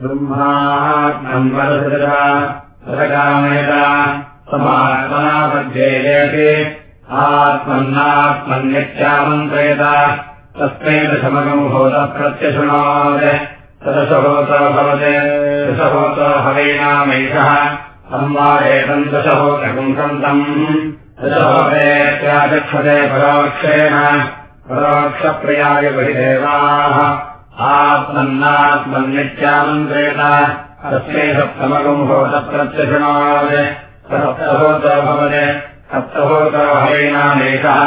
ब्रह्मात्मन् वरसृजकामयता समात्मनापध्येयते आत्मन्नात्मन्यत्यामन्त्रयता तस्मै दशमगम्भूतः प्रत्यशृणोत् तदशहोतो भवते दशहोतो हवेनामैषः संवादेतम् दशहोतपुंसन्तम् दशहोतेत्याचक्षते परोक्षेण परोक्षप्रियायबहिदेवाः आत्मन्नात्मन्यत्यामन्त्रेत तस्मै सप्तमगम्भूतप्रत्यशृणोत् सप्तहोतो भवते सप्तहोतो हवेनामेषः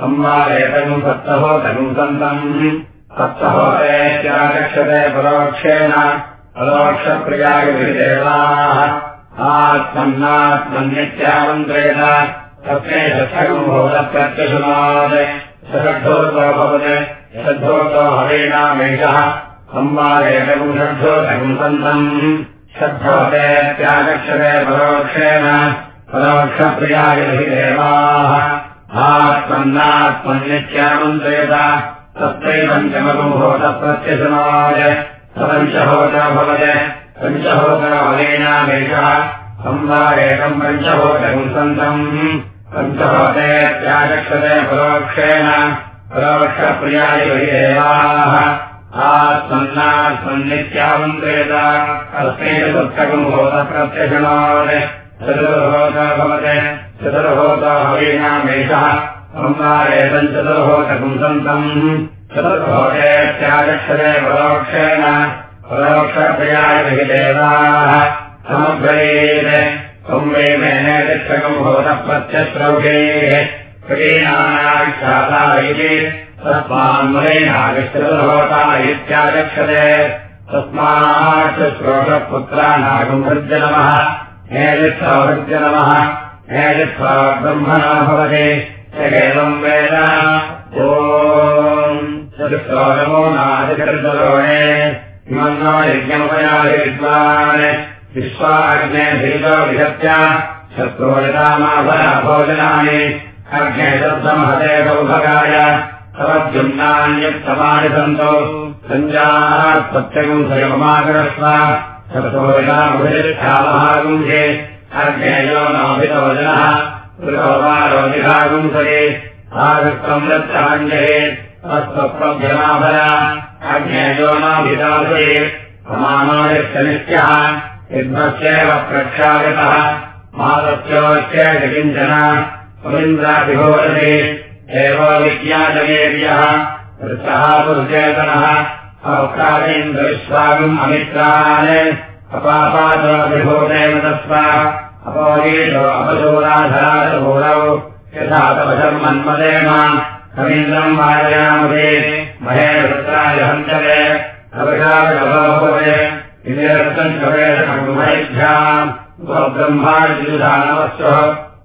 संवादेतम् सप्तहोतकम् सन्तम् परोक्षप्रियायभिदेवाः आत्मन्नात्मन्यत्यामन्त्रेण तस्मै षष्ठगम्भूतप्रत्यशृणोत् षड्ढोतो भवते षड्ढोतो हवेनामेषः संवादेतम् षड्ढोतकम् सन्तम् परोक्षेण परोक्षप्रियायभिदेवाः आत्मन्नात्मन्यत्यामन्त्रेत तस्मै पञ्चमगम्भूतप्रत्यशृणोत् सपञ्चहोता भवते पञ्चहोतरहेणामेषः संवादेकम् पञ्चहोतकम् सन्तम् आत्मन्नात्मन्नित्यामन्त्रेत तस्मै चतुर्थगम्भूतप्रत्यशृणोत् चतुर्होता भवते चतुर्होता हवीनामेषः संवादेतम् चतुर्होतकम् सन्तम् चतुर्भोतेत्यागच्छते परोक्षेण परोक्षप्रियायभिदेवाः समग्रयेत् संवेमेनेतिष्ठकम् भवतप्रत्यश्रौषेः इति तस्मान्मलेनागश्चतुर्होता इत्यागच्छते तस्मात् श्रोषपुत्राणागम् भृजनमः हेलित्सौभृजनमः हेलित्वा ब्रह्मणो भवति। एवम् वेद ो। चतुश्लोकमो नादिकर्दरोणे इमन्नो यज्ञमुपयादिविद्वान्। विश्वाग्ने धीरो विहत्य शत्रुवलितामाभोजनानि अग्ने शब्दमहते सौभगाय तवद्युम्नान्युत्तमानि सन्तो सञ्जात्प्रत्यगम् स्वयमागरस्व शत्रुवलितामभिष्ठामहागुंसे अग्नेयो नाभितवजनः रोधिभागुंसरे आगत्वम् दत्ताञ्जले अस्वप्रभ्यमाभर अज्ञेयो नाभिदासे समानायस्य नित्यः यद्मस्यैव प्रख्यागतः मातस्योच्च किञ्चन सुमिन्द्राभिभोजने एव विज्ञानवेर्यः वृत्तः दुर्चेतनः अवकारेन्द्रविश्वागम् अमित्रान्। अपापादभिभूतेन तस्मा। अपोलीषो अपशूराधराजभूरौ। यथा तपशर्मन्मदेम रवीन्द्रम् वारयामते महेन्द्राय हन्तवे। अवशाभवे इन्द्रस्तम् कवेशभ्याम् ब्रह्मादिधानवस्व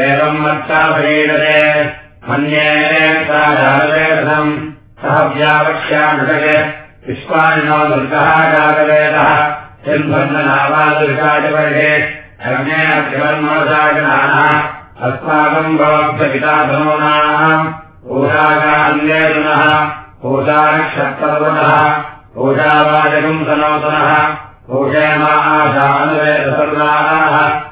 एवम् विश्वानिनो दुर्गः अग्नेयमनसागनाः अस्माकम् भवद्भिताधनूनाम् ऊषागान्येतुनः ऊषानक्षत्रवनः ऊषावाचकम् सनोतनः। ऊषेमाशानुवेदसर्वाः सो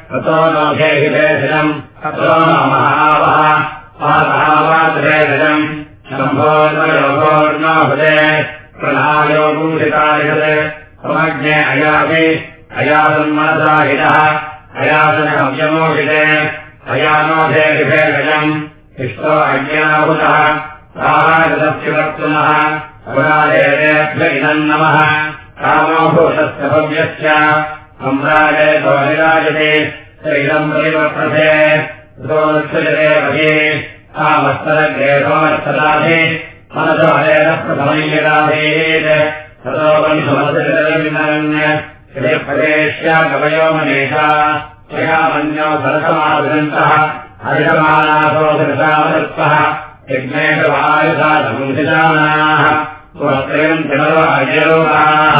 अतो नो देशिनम् अतो नो महावः पादहावाद्रेशम् शम्भोर्वयोगोर्नो हृदे प्रधायोगूषितायते समज्ञे अयासि अयासन्मनसाहितः अयासनहव्यमोषिते अयानोधेभिषेषम् इष्टो अज्ञाहुतः कर्तुनः पुरादेभ्य इदम् नमः। कामोभूतस्य भव्यस्य सम्राजे तोनिराजते इदम् परिवर्तते ृजते भगे कामस्तरग्रेभोमर्थदाधे मनसो हरेण प्रथमैराधेत् ततो बन्धुमसृजरविन्दरण्यप्रदेश्या कवयो मनेषा। त्वयामन्यो सरसमादन्तः हरिषमानासो दृशामदत्तः यज्ञेशवायुषा संसिदानाः स्वत्रयम् जनरो अजरोगाः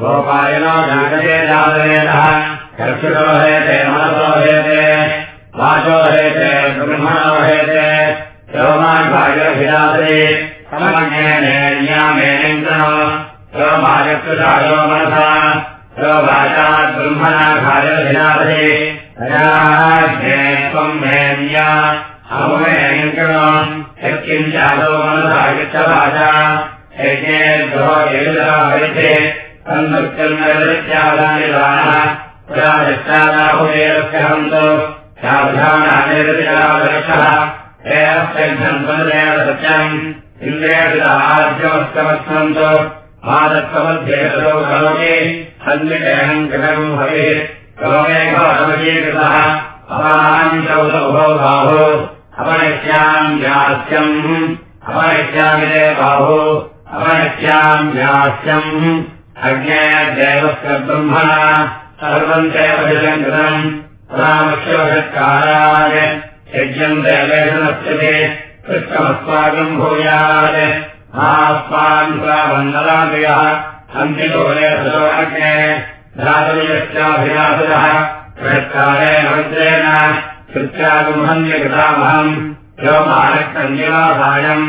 गोपायनो जागते जातवेदः कर्षितो हेते मनसो हेते वाचो हेते ब्रह्मणो हेते सोमाभागभिलासे समज्ञेनेन्यामेनेन्द्रनो सोमायकृतायो मनसा सोभाषात् ब्रह्मणा यत्किञ्चादो मनसा युक्तभाषा यज्ञेभ्यो येदः हरिते तन्नृत्यन्नृत्यादानिदानः पुरादिष्टादाहुदेरस्य हन्तो सावधानानिरतिरादर्शः सत्यम् इन्द्रियमस्तमस्सन्तो मादत्वमध्येतौ करोति सन्निकेहम् कृतम् हविः करोमेघवशीकृतः अपाञ्चौतौ बाहो अपरिष्याम् व्यास्यम् अपरिष्यामि ते बाहो अपरिष्याम् व्यास्यम् अज्ञेयदेवस्य ब्रह्मणा सर्वम् आस्मान् प्रावन्दलादयः अन्तिलोले सलोज्ञे धातुयश्चाभिलासः षत्कारेण वज्रेण कृत्यागुम्हन्यकृतामहम् व्योमानकन्यवासायम्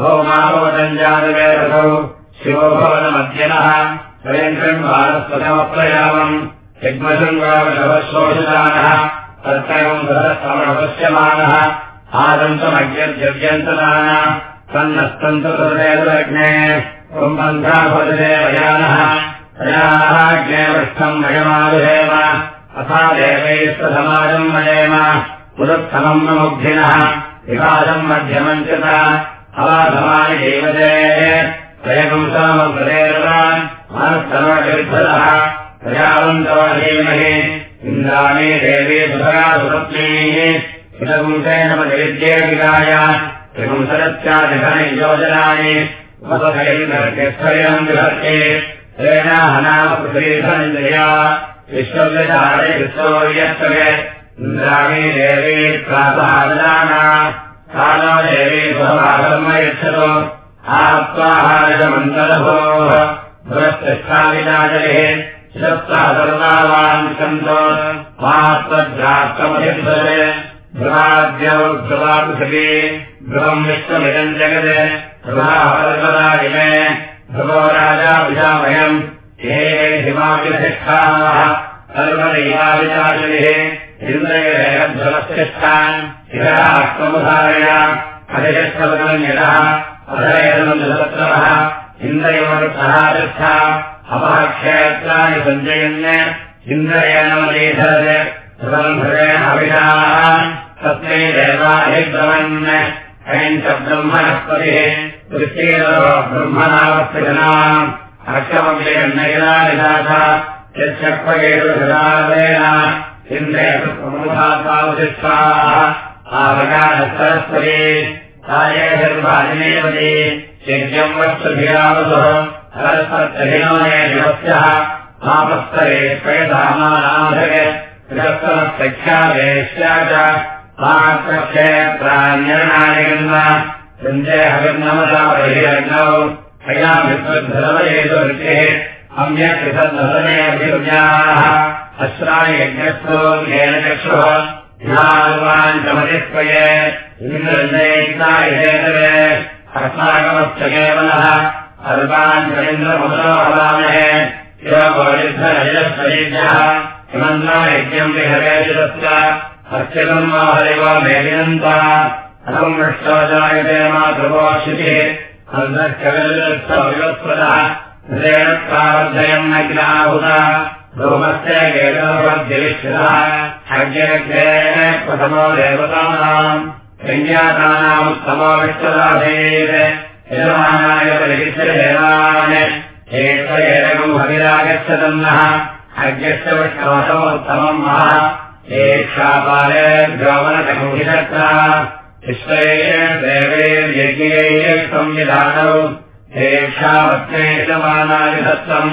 भौमाभवतञ्जातवेरसौ शिवो भवनमध्यनः स्वयङ्कम् बालस्वतमप्रयामम् यज्ञशृङ्गावशवशोषितानः तत्रयम् सहस्रमपश्यमानः आदन्तमज्ञद्यव्यन्तदान सन्नस्तन्ततदेवज्ञे सम्बन्धा भवते वयानः तयाः ज्ञेपृष्ठम् वयमारुहेम अथा देवैस्तसमाजम् वयेम पुरुत्थमम् मुग्धिनः विकासम् मध्यमम् च इन्द्राणी देवी सुधरा सुपत्नीः हितपुंसेन पदविद्ये विदाय। त्रिपुंसरत्याधिधनयोजनानि उपसैर्यम् विभर्ते तेन हनापृथ्वीधनिन्द्रिया विश्वव्यचारे विश्वोर्यस्तवे इन्द्राणी देवी प्रातः कालो देवी स्वभागर्म यच्छतु आत्वाहारमन्तरभोः पुरस्तिष्ठाविनाजलिः शिरस्ता सर्वान् सन्तो मात्वद्रात्तमधिभवे ध्रुवाद्यौ ध्रुवापृथिवी ध्रुवम् विश्वमिदम् जगत् ध्रुवापरपदा इमे ध्रुवो राजा विशामयम् हे अधयत्रः इन्द्रयोर्थः अपक्षेत्राणि सञ्जयन् अभिषाः तस्मै देवाभिब्रवन् अयम् च ब्रह्मणस्पतिः दृष्टेन ब्रह्मणावस्तजनाम् अक्षमव्यन्नयनानिदाथ यच्छक्वयेन इन्द्रयप्रमुखात्मावशिष्टाः आवगानसरस्वती कार्यधर्मादिनेवति यज्ञम् वत्सभिरावसः सरस्वत्यभिनोयस्यः आपस्तरे स्वयधामानाधय गृहस्थलसख्यादेश्या च आक्षेत्राण्यरणायगन्व सञ्जयहविर्नमसा बहिरग्नौ हयामित्वद्धरवयेतुर्चिः सम्यक् अश्रायज्ञस्थो येन चक्षुः ध्यान्वाञ्चमतित्वये इन्द्रजयितायेतवे अस्माकमश्च केवलः सर्वाञ्चलिन्द्रमुदोहवामहे शिवगोरिद्धरजस्वयज्ञः किमन्नायज्ञम् विहरेशितस्य अर्चितम् वा हरिव मेलिनन्ता अहम् वृष्टो जायते मातृवोक्षितिः अन्तःकविलस्थविवस्वतः हृदेन प्रावर्धयम् न किलाहुत प्रथमो देवतानाम् सञ्जातानाम् उत्तमोविश्वदाधेत् यजमानाय हविरागच्छतन्नः अज्ञस्य विश्वासोत्तमम् महा एक्षापाले द्रवणकमुहिषक्ता विश्वैः देवैर्यज्ञैः संविधानौ हेक्षावत्नेशमानाय दत्तम्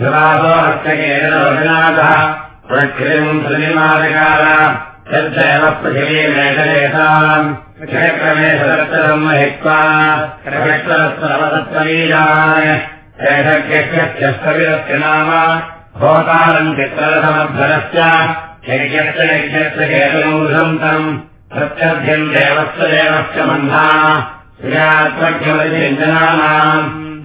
विवासो हस्तकेतरवनाथः प्रकृतिम् प्रतिमादकार तद्धैव पृथिवीमेकलेताम् क्षेत्रमे सदत्तरम् महित्वा। प्रविष्टरस्वरवदत्तवीजान् एषज्ञस्य नाम भोतारम् चित्ररसमध्वरस्य यज्ञस्य यज्ञस्य केतमूर्धन्तम् प्रत्यध्यम् देवस्य देवस्य मन्धा। श्रियात्मज्ञमतिचिन्तनानाम्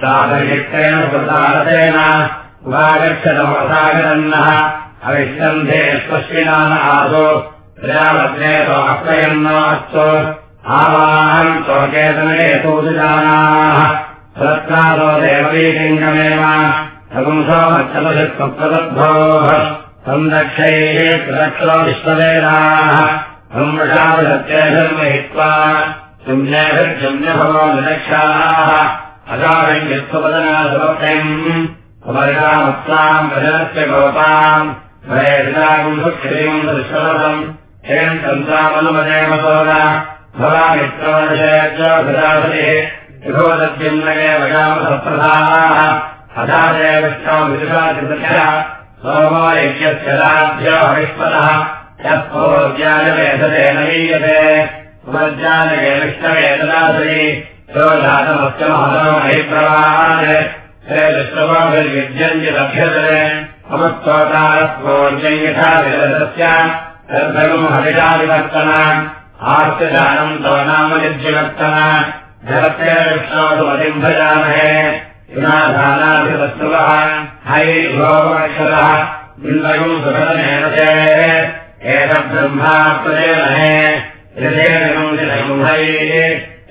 साधयित्रेण सुकृतारतेन उपागच्छतमसागरन्नः अविष्कन्धे स्वस्मिनान आसो प्रजावत्नेतो अप्रयन्नास्तु आवाहम् स्वकेतने सूचितानाः सत्कारो देवलीलिङ्गमेव सगुंसो मच्छलशित्वप्रदद्धोः संरक्षैः प्रदक्षो विश्ववेदाः। संवृषाविसत्यैर्महित्वा शून्यैर्शून्यभवो निरक्षाः अजारम् यत्त्वपदनासमर्थम् अमर्गामत्साम् प्रजनस्य गोपाम् भयेषागुम् सुक्षितिम् दृश्यवतम् हेम् सन्तामनुमदेमसोद भवामित्रवशेज्योभिदासतिः विभोदद्युम्नये वयामसप्रधाः अधादे विष्णाविदुषाचितस्य सोमो यज्ञस्य लाभ्यो हरिष्पदः यः पूर्व्याजवेदतेन लीयते पुनर्जानके विष्णवेददासरि योजातमस्य महतो महिप्रवाहान् हे विश्ववाभिर्युज्यन्ति लभ्यते। अमुत्तोतारत्वोर्जम् यथा विदस्य तद्भगम् हरिषाविवर्तन आस्त्यदानम् तव नाम निर्जिवर्तन जगत्य विष्णोतुमतिम् भजामहे विनाधानाभिवस्तुवः हरि भोगमक्षरः। इन्द्रगम् सुखदनेन एतब्रह्मा प्रदेमहे यथेनगम् चिरम्भैः यदस्य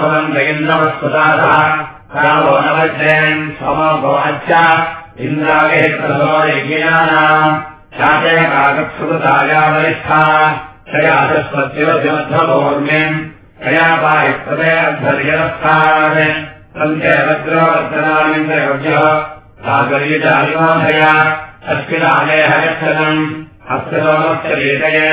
भवन्त वरिष्ठा त्रयासस्वद्योमध्वभौर्म्यम् त्रयापायस्तदे अध्वर्यवस्थान् पञ्चवज्रोवर्धनामिन्द्रयोग्यः सागर्यचालिमोधया अस्मिनालयः गच्छतम् हस्तसोमस्य रीतये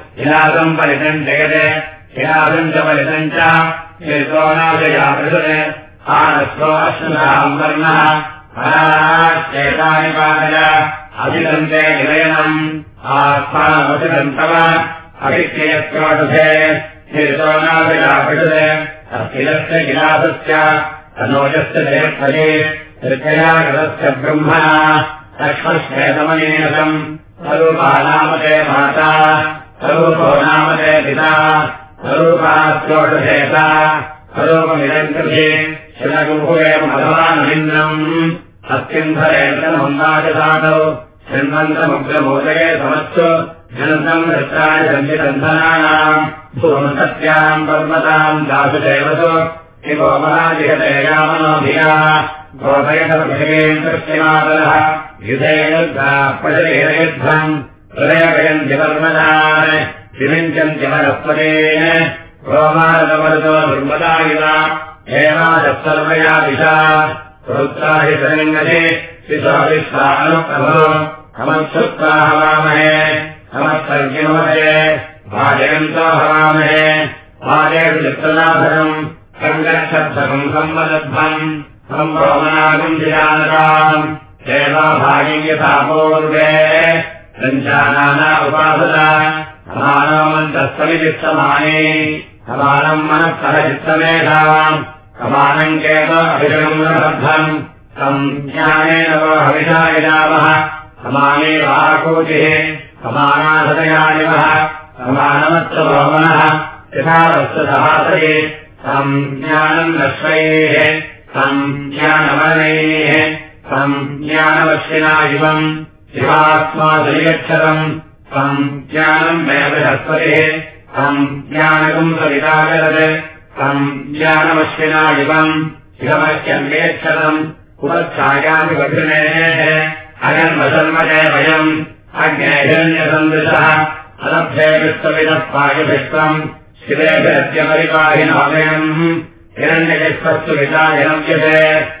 इलादम् परितम् जगत् इलादम् च परितम् च चेतोनाशया पृथुत् आनस्वो अश्वताम् वर्णः पराश्चेतानि पादय अभिदन्ते निलयनम् आत्मानमतिदन्तव अभिक्षयस्योषधे चेतोनाशया पृथुत् अखिलस्य गिलासस्य तनोजस्य जयत्वजे हृदयागतस्य ब्रह्मणा लक्ष्मश्वेतमनीनकम् स्वरूपा नामते माता स्वरूपो नामते पिता स्वरूपास्योषधेता स्वरूपमिदङ्कृते शिलगुहुरेव मधवानमिन्द्रम् अत्यन्धरेन्द्रमन्दाचसादौ शृण्वन्तमुग्रमोदये समस्तु जनन्तम् दत्तानि सञ्चितन्धनानाम् भूमसत्याम् पर्वताम् दासुदेवसु किमोमनादिहतेयामनोधिया गोपयतभिषयेन्द्रस्यमादलः युधेयुद्धम् हृदयभयन्ति पर्वतान् विविञ्चन्ति वनस्पतेन रोमारतमरुतो दुर्मदा इव। हेमादत्सर्वया दिशा। प्रोत्साहि सलिङ्गते शिशाविश्वानुप्रभो हमत्सुत्वा हवामहे। हमत्सर्गिमोदये भाजयन्तो हवामहे। भाजयतु चित्रनाभरम् सङ्गच्छब्दकम् सम्मदध्वम्। सम्भोमनागम् जिरानताम् सेवाभागम् यथा पूर्वे सञ्चानाना उपासना समानो समानम् मनः सह चित्तमेधाम् समानम् केव अभिषगम् नबद्धम् तम् ज्ञानेन वो हविषा यजामः समाने वाकोचिः समानासदयानिवः समानमत्र भवनः यथा तम् ज्ञानम् लक्ष्मैः तम् ज्ञानवर्णैः। तम् ज्ञानवश्विना इवम् शिवात्मादरिगच्छतम् तम् ज्ञानम् मे बृहस्पतिः। तम् ज्ञानकम् सवितागरत्। तम् ज्ञानमश्विना इवम् शिवमश्यन्वेक्षतम् कुलच्छायामि कठिनेः अगन्वसन्मजे वयम् अग्नेहिरण्यसन्दृशः अलभ्ये विश्वविदः पायभिष्टम्। शिवेभिरद्यपरिपाहिनामयम् हिरण्यविश्वस्तु विचायनव्यते कक्षामागन्ना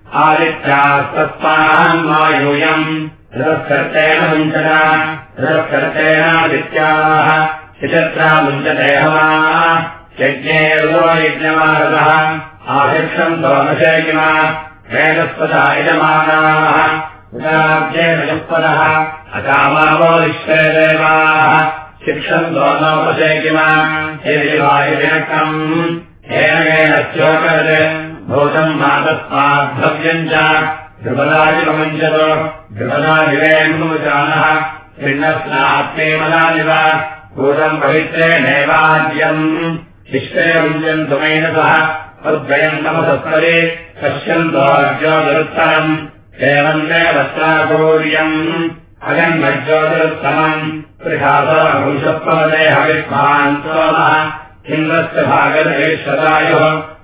आदित्यास्तस्माहम् वायूयम् रथस्कर्तेन मुञ्चना रथस्कर्तेनादित्याः शिचत्रा मुञ्चते हवाः। यज्ञेर्वो यज्ञमारतः। आशिक्षम् सोमशे किमा वेदस्पदा यजमानाः। युक्पदः अकामावो विश्वे देवाः। शिक्षम् दोनोपशे किमा हेवायुजनकम् येन चोकरत् भूतम् मातस्माद्भव्यम् च ध्रुपदादिपमञ्चत ध्रुपदादिवेन्मोचानः पिण्डस्नात्मेमलानिव भूतम् पवित्रेणेवाद्यम् शिष्टेयमुञ्जम् तुमेन सह तद्वयम् तमसत्तरे पश्यन्तोज्योतिरुत्तरम् एवम् देवस्त्रापूर्यम् अगन्मज्योतिरुत्तमम् त्रिशासवंशत्वदे हविष्मान् सोमः इन्द्रस्य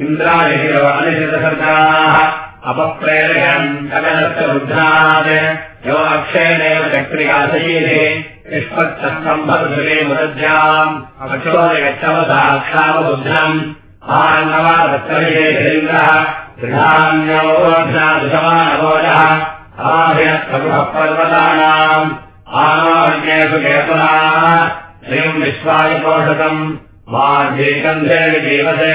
इन्द्रादिशिरवादिशिरसर्गाः अपप्रेरयन् सकलस्य बुद्धात्। यो अक्षयेनैव चक्रियाशयेः निष्पत्तम्भदृशे मुदध्याम्। अक्षोदगच्छवसाक्षामबुद्धम् आन्नवादत्तविषेन्द्रः दृढान्योऽध्यादृशमानभोजः आभिनप्रभुः पर्वतानाम् आनान्येषु केतनाः श्रीम् विश्वायुपोषकम् माध्येकन्धेन जीवसे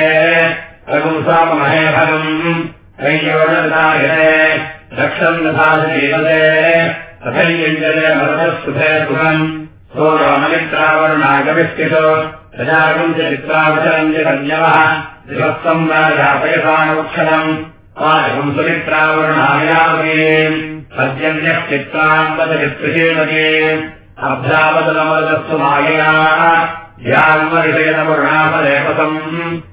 फलम् कैयोजदायते रक्षम् तथा जीवसे तथैयुञ्जले मरुतस्तुभे सुखम्। राजापयसानोक्षणम्। आयम् सुमित्रावरुणायामकीम् सद्यन्यः वदचित्रिषेमके अभ्यावदनमदस्तु मायया। यान्वर्षेण वर्णापदेपतम्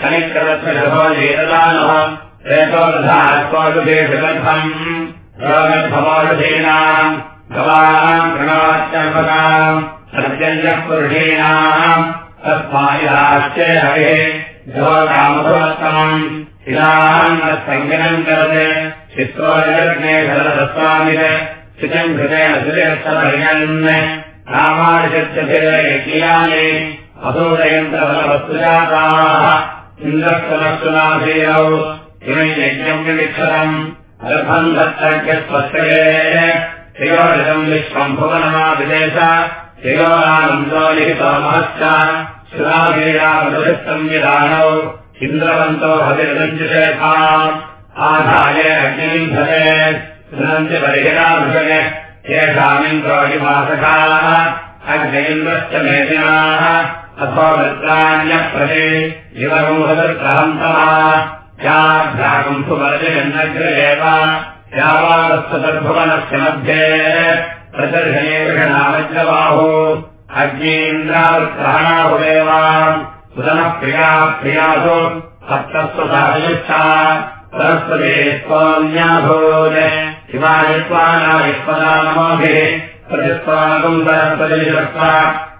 शनिक्रदत्वशभोजेतदानः एतोदधात्वादुभेषगर्भम् योगर्भमोषधीनाम् गवानाम् प्रणवाच्चर्पकाम् सत्यञ्जः पुरुषीणाम् तस्मायाश्चे हरिः योगामभवत्तमम् इदान्नसङ्गिनम् करते चित्रोजग्ने शरदस्वामिः चितम् कृतेन सुरेस्तपर्यन् रामानुषत्यभिरयज्ञानि असूरयन्त्रफलवस्तुजाताः इन्द्रस्तनस्तुनाधीरौ इमै यज्ञम् विक्षरम् गर्भम् दत्तज्ञस्वस्त्रये शिरोजम् विश्वम् भुवनमाविदेश शिरोरानन्दो लिखितो महश्च शिराधीरामदृष्टम् विधानौ इन्द्रवन्तो हतिरञ्जुषेखाम् आधाय बर्हिराभृशे येषामिन्द्रोहिमासकाः अग्नैन्द्रश्च मेदिनाः अथो एव यावादस्तदर्भुवनस्य मध्ये। प्रदर्शने विषणामज्रबाहु अग्नीन्द्रावृत्ग्रहणाहुदेव सुदनः प्रिया प्रियासु सप्तस्व सायुष्टा सरस्वते त्वान्याभूत् शिवायुष्वानायुष्पदा नमोभिः प्रतिस्वानकम् सरस्वतीशक्त्वा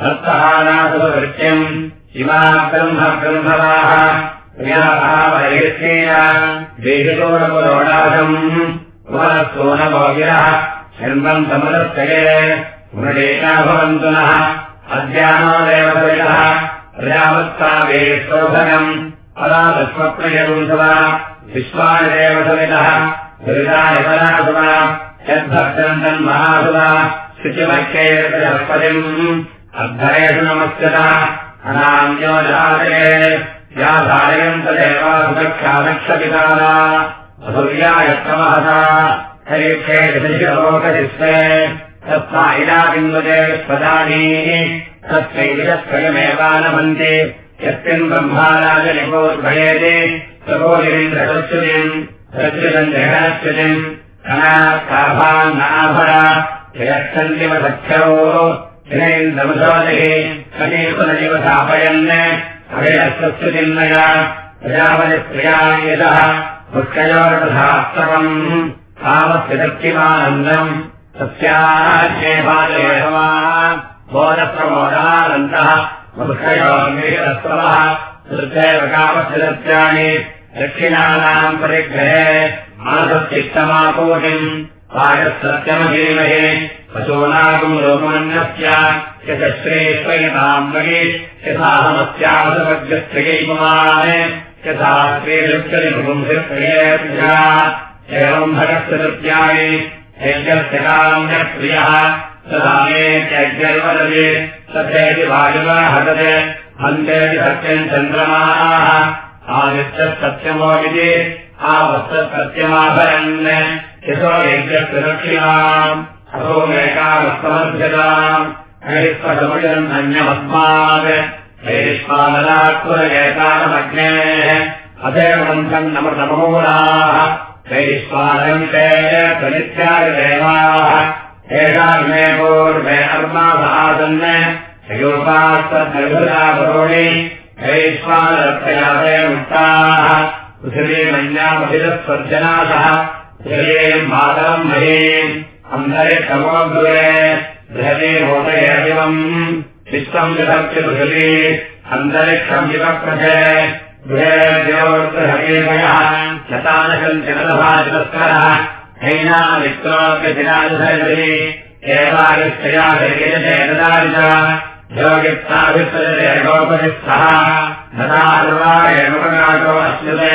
भक्तहानासुवृत्यम् इमा ब्रह्म ब्रह्मवाः प्रियाभावैर्येया देहितोरपुरोडाशम् पुनरस्तोनभोगिरः शर्मम् समदर्शये मृडेका भवन्तु नः। अद्यानो देवसवितः प्रजावत्सावेशोभनम् अदादस्वप्नयरूसवा विश्वानि देवसवितः दुरितायपरासुवा यद्भक्तम् महासुवा शुचिमख्यैर्पतिम् अद्धरेषु नमस्यत अनान्यो जाते। या धारयन्तदेवा सुरक्षादक्षपितारा असुर्यायत्तमहसा हरिक्षे लोकशिष्टे तस्मा इडाबिन्दुजे स्वदानी तस्मैविदस्वयमेवानभन्ते यस्मिन् ब्रह्माराजनिकोद्भयेते सकोलिन्द्रसुचिम् सच्युतम् जगनच्युतिम् कणाभान्नाभर जयच्छन्दिव सख्यो हिरेन्द्रमुसोदिः कनीपुनरिव स्थापयन् अभयस्तुतिन्मया प्रजापतिप्रियायतः मुख्ययोरथास्तवम् तावस्य दक्षिमानन्दम् सस्याश्रेभाजयवा बोधप्रमोदानन्तः मुख्ययोर्मीरस्तवः श्रुत्यैव कामस्य सत्यानि दक्षिणानाम् परिग्रहे मानसश्चित्तमाकोटिम् पायसत्यमधीमहे पशूनागम् लोकमन्यस्य यशश्रेष्वयताम् वगे यथाहमस्यावसवर्गस्त्रियैपुमान् यथा श्रीलुक्षरिपुंसिप्रियेभ्यः एवम् भगस्य नृत्यानि यज्ञस्य तथेति वायुवा हतते हन्तेति सत्यम् चन्द्रमाः। आदित्यः सत्यमोदिति आवस्तत्सत्यमाभरन् यशो यज्ञस्य दक्षिणाम् अथोमेकामस्तमध्यताम् हरिष्पशमयम् अन्यमस्मात् हैष्पादनात्पुरयेकानमग्नेः अथैवन्थम् नमृतमूलाः हैष्पादन्ते प्रनित्यादिदेवाः एषाग्ने पूर्वे अर्मासन् हयोपास्तद्गर्भदाकरोणि हैष्पादरक्षयादय मुक्ताः पृथिवीमन्यामभिदस्वर्जनाथः पृथिवीम् मातरम् महीम् अन्तरिक्षमोऽग्रे बृहते होतयेवम् विश्वम् विधत्य पृथिवी अन्तरिक्षम् विवक्रते गृहेभ्योर्गृहदेवयः शतानशञ्चलभाजतस्करः हैनामित्रोऽप्यधिराजधरि एवारिष्टया हरिजयदारिच योगित्ताभिस्तजते गोपरिस्थः नदार्वायमपगाटो अश्नुते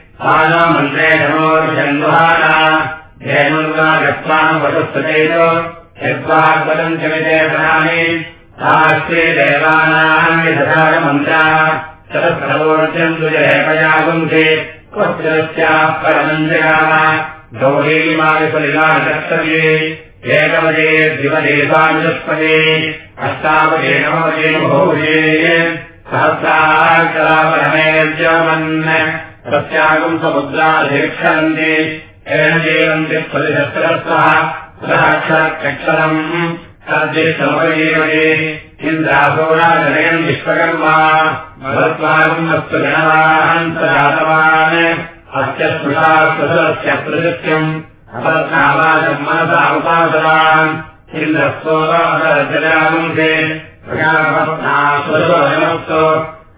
तानो मन्त्रे नमोर्षन्वहाना धेनुर्गा गत्वानुपशुस्ततेजो यद्वाग्वदन्त्यविदेशनानि तास्ते देवानाम् विधसारमन्त्रा शतप्रवोर्जम् दुजहेपयागुन्ते क्वस्त्रस्याः परमम् जगाम गौरीमाविफलिलाकर्तव्ये एकवजे द्विवदेशानुष्पदे अष्टावजे नववजे बहुजे सहस्राकलापरमेर्जमन् तस्यागम् समुद्राधिक्षरन्ति येन जीवन्ति फलिशस्त्रस्तः साक्षाक्षरम् तद्दिष्टमपजीवते इन्द्रासोराजनयम् विश्वकर्मा। भवत्वागम् अस्तु गणवान् प्रजातवान् अस्य स्पृशास्पृशस्य प्रदृत्यम् अपत्नावाचम् मनसा उपासवान्। इन्द्रस्तोराजनागुंसे प्रजापत्नास्वशोजनस्तु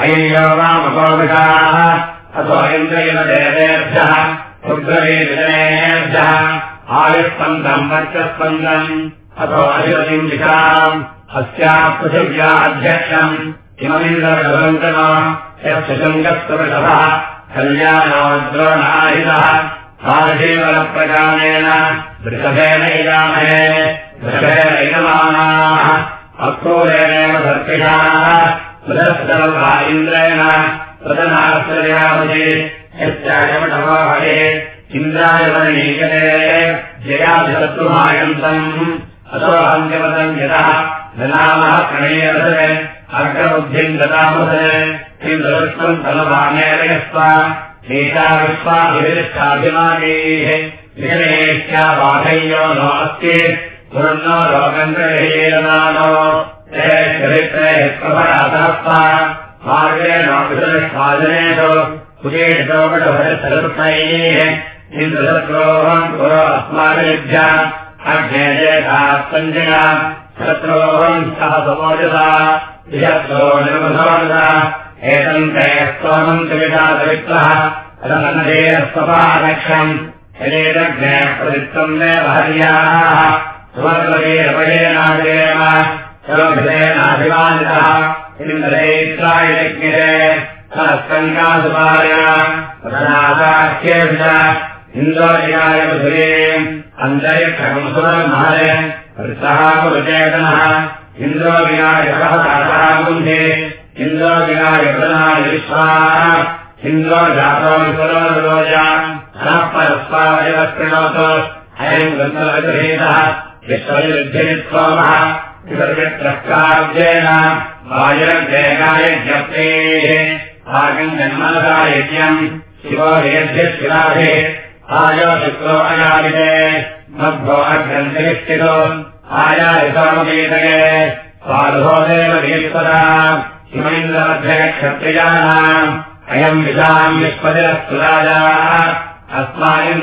अय्यो वामकोविषाः अथो इन्द्रयन देवेभ्यः उग्रवीजनेभ्यः आयुष्पन्दम् वर्चस्पन्दम् अथो अधिपतिम् दिशाम् अस्याः पृथिव्या अध्यक्षम् किममिन्द्रगन्तन यस्य शङ्कस्तवृषभः कल्याणोद्रोणाहितः भारतीवरप्रकारेण वृषभेन इदामहे वृषभेन इदमानाः अक्रूरेणेव सर्पिषाः बृहस्सर्वा इन्द्रेण प्रदनाश्चर्यावधि यश्चायमटवाहये इन्द्राय वर्णीयते जयादिशत्रुमायन्तम् असोऽहन्त्यवदम् यतः जनामः प्रणीयते अर्घबुद्धिम् ददामसे इन्द्रविष्णम् फलमानेरयस्व एता विश्वाभिरिष्ठाभिमानीः विषयेष्याबाधय्यो नो अस्ति पुनर्नो लोकन्द्रहीलनानो चरित्रे प्रभरातस्ता मार्गेण विषयस्वादनेषु कुचेषोपटभरसरुत्नैः इन्द्रशत्रोहम् पुरो अस्माकयुभ्य अग्ने चेतात्पञ्जना शत्रोहम् सह समोजसा विशत्रो निर्मसोजसा। एतम् ते स्तोमम् कविता सवित्वः रमनदेन स्वपालक्षम् यदेदग्ने प्रदित्तम् देव हर्याः सुवर्गवीरपयेनादेव सर्वभिधेनाभिमानितः इन्द्रैत्रायज्ञे सहस्रङ्गासुपाय प्रधानादाख्येभ्य इन्द्रोजियाय मधुरे अन्तरिक्षम् सुवर्महरे वृत्तः कुरुचेतनः इन्द्रो विनायकः दातः गुन्धे इन्द्रो विनाय प्रधाय विश्वाः इन्द्रो जातो विपुरोजा नः परस्पावयवस्कृणोतु अयम् गन्धवगृहीतः विश्वयुद्धिनित्वमः शुक्रो अयाविते मध्वो अग्रन्थिनिष्ठितो आयायितोमगीतये स्वाधोदेव वीश्वरा हिमैन्द्रमध्यक्षत्रियाणाम् अयम् विशाम् विश्वजरस्तुराजाः अस्माकम्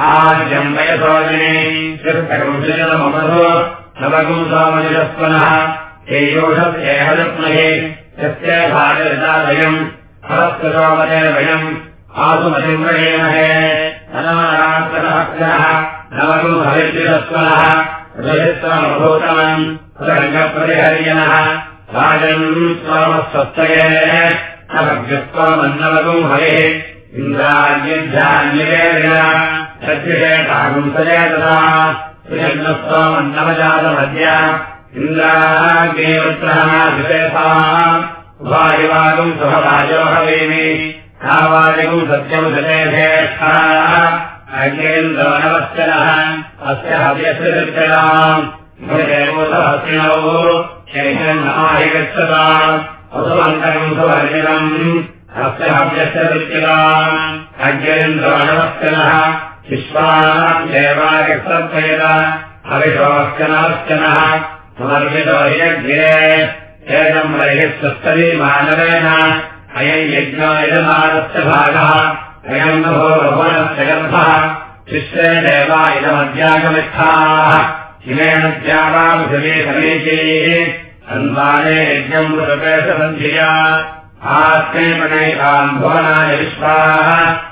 आद्यम् वयसोदिने चित्तकुंशमधु नवगुम् सोमजस्वनः हेयोषस्येहजप्महे यस्य भागवयम् हरस्वसोमते वयम् आसुमतिम् वयेमहे नवरात्रः नवगुम् हरिद्विरस्वनः रजस्वमभूतमम् रङ्गप्रतिहर्यनः राजन् स्वमस्वस्तये नवग्यस्वमन्नवगुम् हरिः इन्द्राज्ञान्यवेदना सद्यशेषागुंसजेतसा सुजन्मस्वमन्नवजातमद्य इन्द्राग्नेवत्रहनाभिषेषा उभायिवागुम् सुहराजो हवेमि कावादिकम् सत्यम् सतेभ्येष्ठाः अग्नेन्द्रवनवश्चनः अस्य हव्यस्य दृष्टयाम् हस्तिनौ शैषन्नमाधिगच्छताम् असुमन्तरम् सुवर्जितम्। अस्य हव्यस्य दृष्टिकाम् अग्नेन्द्रवनवश्चनः यज्ञे एतम् रहिः सुस्तरी मानवेन अयम् यज्ञो यजमानस्य भागः अयम् नभो भुवनस्य गर्भः शिष्ये देवा इदमद्यागमित्थाः हिमेण द्यावापृथिवी समीचीः अन्वाने यज्ञम् पुरपेशसन्धिया भुवनाय विश्वाः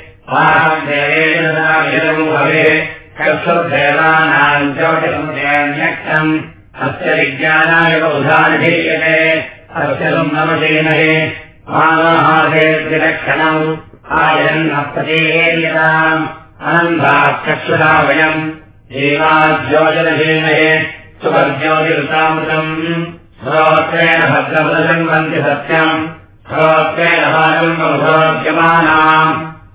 भवे कक्षुर्देवानाम् चोटिसंशयन्यक्षम् अस्य विज्ञानाय बहुधानधीयते अस्य नमशीमहे। मानहासेद्विलक्षणम् आयन्नप्रतीयताम् अनन्तात् चक्षुरा वयम् जीवाज्योतिरहीमहे सुखज्योतिरुतामृतम् श्रोत्रेण भद्रवदशम् वन्ति सत्यम्। बहुभोग्यमानाम्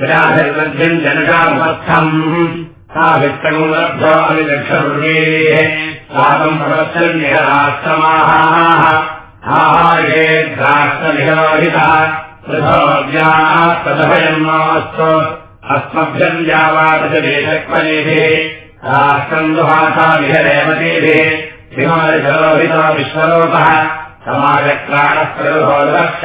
विराधिर्मध्यम् जनकामुपस्थम्। आहारेद्राष्ट्रनिरोहितः पृथोव्याः प्रथभयम् मास्तु अस्मभ्यम् राष्ट्रम् दुहासा विहरेमतीभिः हिमालजलोहितो विश्वरूपः समाजक्राणप्रभोदक्ष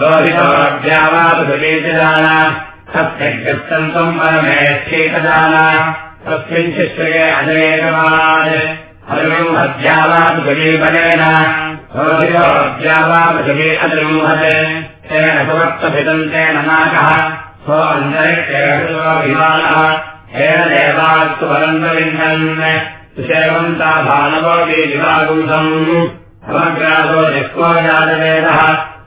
लोहितोऽभ्यावापृथिवीजाना तस्यग्रस्तम् त्वम् परमेष्ठीकजाना तस्मिञ्चिश्रिये अजयेकवान् हरिंहद्यावापृथिवीपरेण लोहितोऽभ्यावापृथिवी अजृंहत् तेन सुवर्तभितम् तेन नाकः। सो अन्तरिक्षेषुमानः तेन देवास्तु परन्तविन्दन् सुशेवन्ता भानवो वीजिवागुंसम् समग्रासो जिह्वो जातवेदः।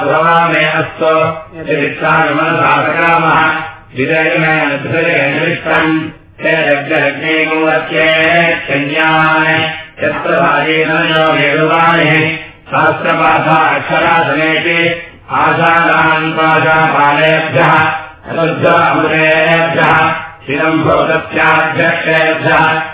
सुरवामे अस्तु। विदयमेष्टम् ते यज्ञयज्ञैमुच्ये कन्यान् यत्र भाजेन यो वेदुवाणिः सहस्रपाठा अक्षरासनेति। आशादान् पाशापालेभ्यः। अमृतेभ्यः। शिरम् भवतस्याध्यक्षेभ्यः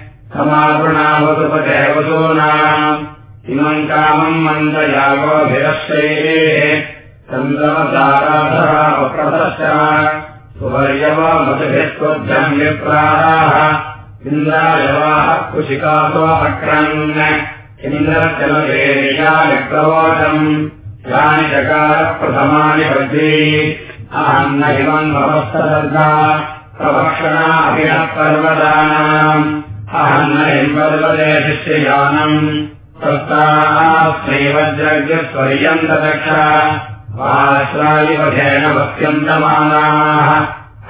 समावृणावसुपते वसूनाम् इमम् कामम् मन्दयागोभिरश्रैः चन्द्रमदाराधरावप्रदश्च सुवर्यवमतिभिस्वभ्यम् विप्राः इन्द्रायवाः कुशिकासो अक्रन् इन्द्रजलवेयानिप्रवोचम् यानि चकारप्रथमानि वज्री अहम् न इमम् भवस्तदर्गा प्रभक्षणा अभिनः पर्वतानाम् अहम् न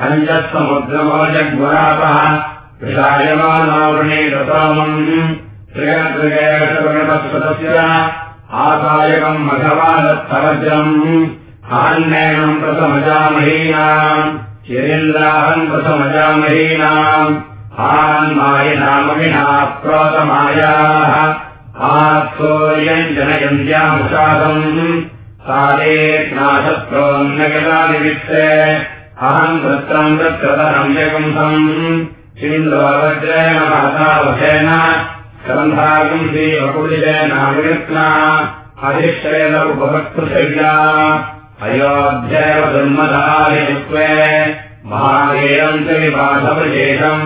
पञ्चसमुद्रमोजग्ुरापः विषायमानावृणीतमम् त्रिगणत्रिगेशगणपस्पतस्य आसायकम् मघवादत्तवज्रम् आन्ययनम् प्रथमजामहीनाम् चिरीन्द्राहम् प्रथमजामहीनाम् जनयन्त्यामुषादम् सारे नाशत्रोन्नगतानिवित्ते अहम् वृत्तम् वृत्रतरम् जगुंसम् इन्द्रवज्रेण महतावशेन स्कन्धागुंसि वकुलिशेनाविनित्ना अधिश्रेण उपभक्तृशैया अयोध्यैव दुर्मदादित्वे महावीरम् च विपाठविशेषम्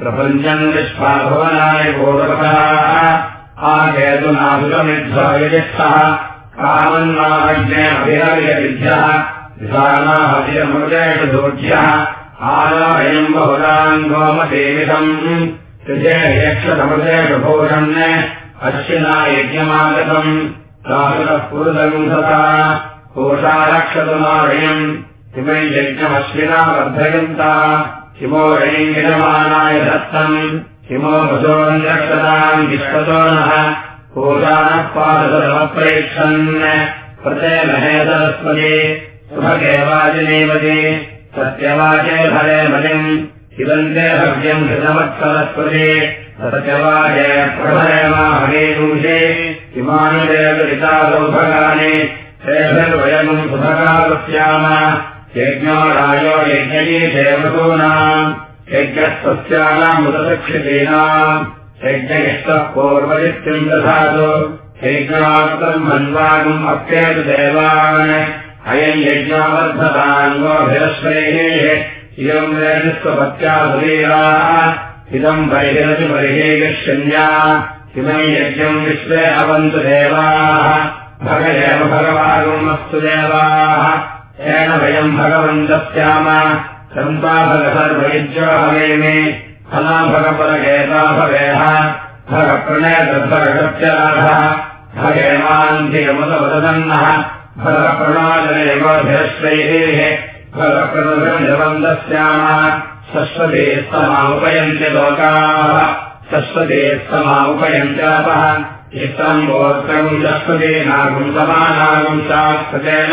प्रपञ्चम् कामन्नाज्ञेऽभिरविद्यः विधानाहतिरमृजेषुभ्यः आलायम् बहुलाम् गोमदेविषम् त्रिजेयक्षतमृजेषुभूषन् अश्विना यज्ञमागतम् राहुलः पुरुदगुंसता कोशारक्षतुमारयम् इमै यज्ञमश्विना वर्धयन्ता रयिम् यजमानाय दत्तम्। किमो भजोन्यक्षताम् विश्वतो नः पादसमप्रेक्षन् प्रत्यमहे सरस्वती। सुभगेवाजिनेवति सत्यवाचे फले बलिम् हिदन्ते भव्यम् हृतवत्सरस्वती सत्यवाचे प्रभयमाहनेदूषे इमानि देवलिता सौभगानि तेभिर्वयम् सुभगास्याम यज्ञो राजो यज्ञी देवतूनाम् यज्ञस्वस्यानामुदक्षितीनाम् यज्ञिष्टः पूर्वजित्यम् दधातु यज्ञात्तम् मन्वागम् अप्येतु देवान् अयम् यज्ञावर्धतान्वभिरश्रेः इदम् वेदस्वपत्या सुरीराः इदम् बहिरति बहिर्गश्यन्या इदम् यज्ञम् विश्वे अवन्तु देवाः भग भगवागम् अस्तु देवाः येन वयम् भगवन्तस्याम सन्ताभगसर्वयुज्यो हवेमे फलाभगपरगेता भवेह भगप्रणयदर्भगत्यराधः भगेमान्धियमुदवदन्नः भगप्रणाजनेवभिरश्रैः भगप्रदवन्दस्याम सस्वते स्तमामुपयन्त्य लोकाः। सस्वते स्तमामुपयन्त्यापः चित्तम् गोत्रम् सस्वते नागुम् समानागुम् शास्त्रतेन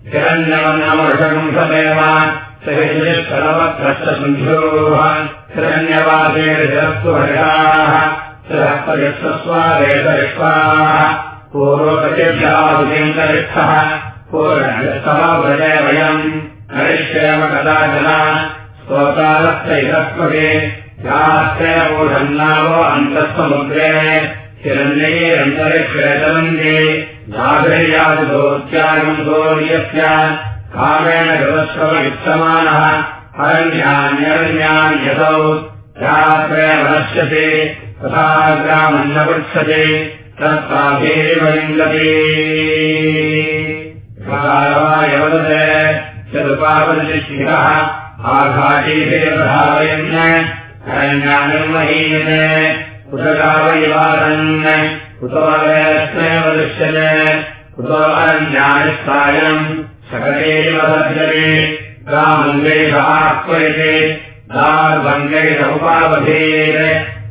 सादद्योनिन्दमादिदिवागुंसम् हिरण्यवन्नमर्षगम् सदेव सहिष्ठवत्रस्तसन्ध्योः हिरण्यवासेरस्तु हर्षाः त्रिहस्पतिस्वस्वादेशविश्वाः पूर्वपतिभ्यादिन्दरिष्ठः पूर्णस्तमव्रजे वयम् हरिष्येम कदाचन स्तोतारस्थैरस्पति यास्ते ऊषन्नावो अन्तःसमुद्रे। हिरण्यैरन्तरिक्षेतरन्ति जागर्यादिदोत्यागम् सूर्यस्य कामेण गतश्रवयुत्समानः हरण्यान्यरण्यान्यसौ रात्रे मनश्यति तथा ग्रामन्न पृच्छति तत्त्वाभिलिङ्गति यवदते चतुपापदिशिरः आघाटीभिर्भावयन् हरण्यानिर्महीयते कुतगावयिवादन् कुतोस्मेव दृश्यते कुतो अरण्यानिस्तायम् शकटेव सज्जते रामङ्गैषाह्वयते दार्भङ्गैषमुपावधेत्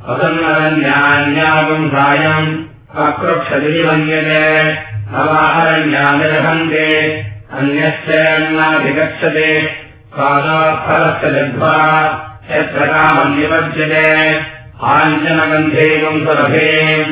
वसन्नरण्यान्यागम् सायम् कादाफलस्य लब्ध्वा यत्र कामम् निपद्यते आञ्चनगन्धेयम् सुरभेम्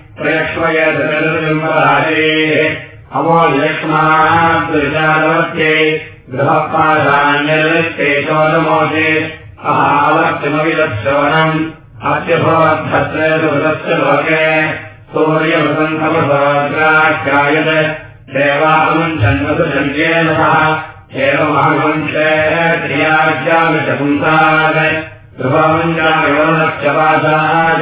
प्रयक्ष्मय जगद्बिम्बराजेः अमो यक्ष्माद्विचारवत्ये गृहपाशान्यर्ते चोदमोचे अहावर्तिमविदक्षवनम् अस्य भवद्भद्रे सुहृतस्य लोके। सूर्यवसन्तमसाग्राख्यायत देवामुञ्जन्मसुजन्येन सह एवमहवंशे क्रियाज्यामिशपुंसाद गृहमुञ्जामिवरुणश्च वासाद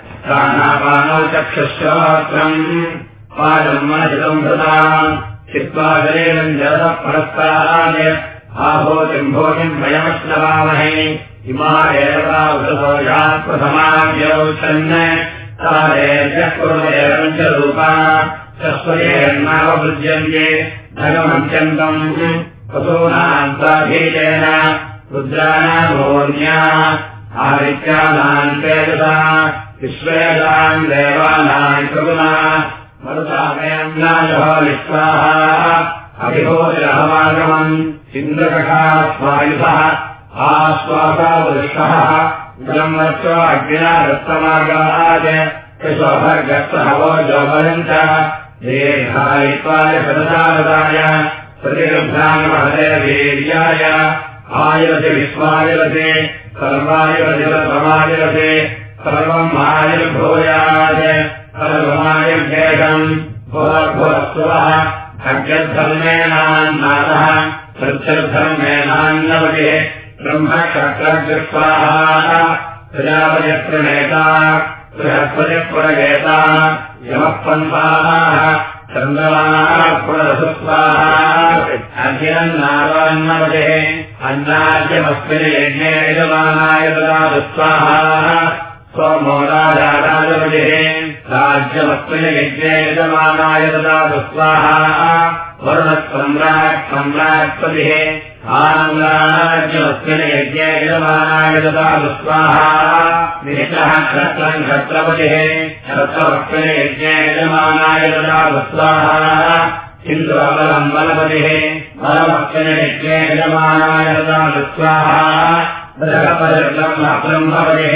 प्राणापानौ चक्षुश्रमात्रम् पादम् मनसितम् कृताम् हित्वा शरीरम् जलसः परस्ताय आभोतिम् भोतिम् वयमश्नवामहे इमा एतावृतोयात् प्रथमाव्यौषन् तारेभ्यः च रूपा। शस्वयेन्नावभृज्यन्ते धनमत्यन्तम् पशूनान्ताभीतेन रुद्राणामोन्या आदित्यानान्तेजसा विश्वेदान् देवानाम् करुणा। मरुतामयन्नायः विश्वाः। अभिभोजरहमागमम् इन्द्रकषा स्वायुधः आश्वासावृष्टः इदम् वच्च अग्निना दत्तमार्गाय दीर्घायित्वाय सदसारदाय प्रतिगृभ्रामहरे वीर्याय। आयुरति विश्वायुरति सर्वायुरतिरसमायुरति सर्वम् आयुर्भूयाय सर्वमायुर्भेदम् भोर्भुवः अग्रधर्मेणान्नाथः सत्यधर्मेणान्नवतिः ब्रह्मक्षत्रग्रस्वाः प्रजापतिप्रणेता बृहस्पतिपुरगेता यमः अन्नाद्यमस्मिन् यज्ञे यजमानाय ददातुस्वाहा सोमो राजाराजपतिः राज्यमस्मिन् यज्ञे यजमानाय ददातुस्वाहा वरुणसम्राट् सम्राट्पतिः आनन्दाज्यमस्मिन् यज्ञे यजमानाय यजमानाय ददातुस्वाहा इन्द्रबलम् बलपतिः यज्ञे यजमानाय ददातुस्वाहा बृहपतिर्ब्रह्म ब्रह्मपतिः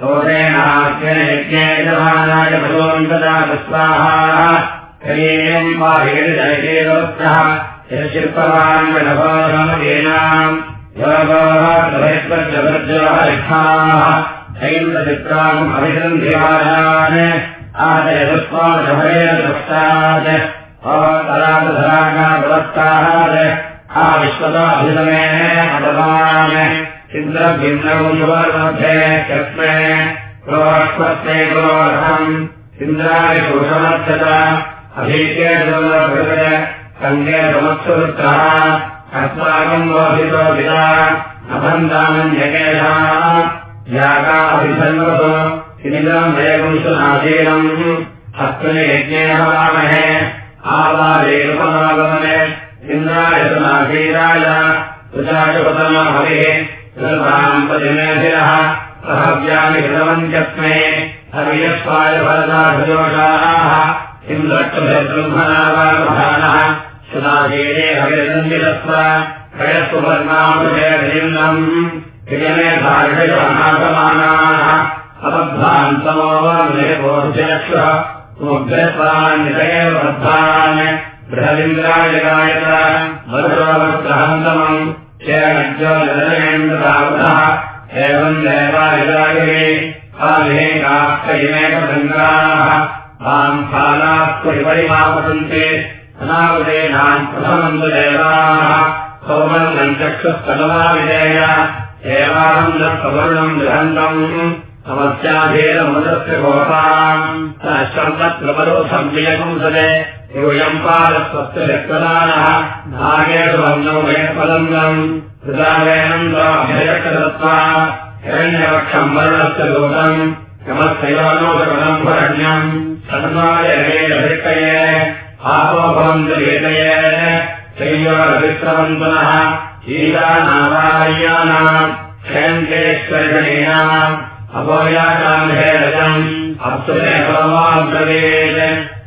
दोषेणास्मिन् यज्ञे यजमानाय भगवन् ददातुस्वाहा शरीरम् वाहिर्जयशीलोत्सः यशिल्पवान् विनभोरमदीनाम् योगोः ऐन्द्रचित्राम् अभिसन्धिवारान् आदयदुष्पादभयदृष्टात् अवतराधरागापुरस्तात् आविश्वताभिसमे अदमान् इन्द्रभिन्नगुम्मध्ये कस्मे क्रोष्वस्ते क्रोधम् इन्द्रादिपुरुषमर्थत अभीके कङ्गे समत्सुरुत्रः अस्माकम् वोहितो पिता अभन्दानन्यकेशाः याकाभिसन्वतो इदम् वेगुंसुनाशीलम् हस्तिनि यज्ञे हवामहे आवादेरुपमागमने इन्द्राय सुनाशीराय सुचाशपतमा हरिः सर्वाम् प्रतिमेधिरः सहव्यानि कृतवन्त्यस्मै हर्यस्वाय भरदाभजोषाः इन्द्रक्षुभ्रह्मनावानः सुनाशीरे हरिरन्दिरस्व हयस्वपर्णामुषयम् हिजने धार्षयमासमानाः अपद्भान्तमोर्निर्बोध्यक्षः मुग्धस्वान्नितयेव बद्धान् बृहदिन्द्रायगायत मधुरोवग्रहन्तमम् चेन्द्रदावतः एवम् देवायगायिरे कालेकाक्षयमेकसङ्ग्राः ताम् फालात्वरिपरिमापसन्ते अनावदेनाम् प्रथमन्तु देवाः। सौमन्दम् चक्षुस्तलवा विधेय एवाहम् दत्तवर्णम् गृहन्तम् समस्याभेदमुदस्य शब्दप्रबलो संवियकुंसले यूयम् वन्दौ वयपदन्तम् हृदावेनन्द्राभ्ययक्षदत्त्वा हिरण्यवक्षम् वर्णस्य लोकम्। यमस्ययोनोपगणम् भरण्यम् सन्मायभिर्कये आपो भवन्तु वेदये शय्योरविक्रमन्तनः शीलानावार्याणाम् क्षयन्तेश्वरणीनाम्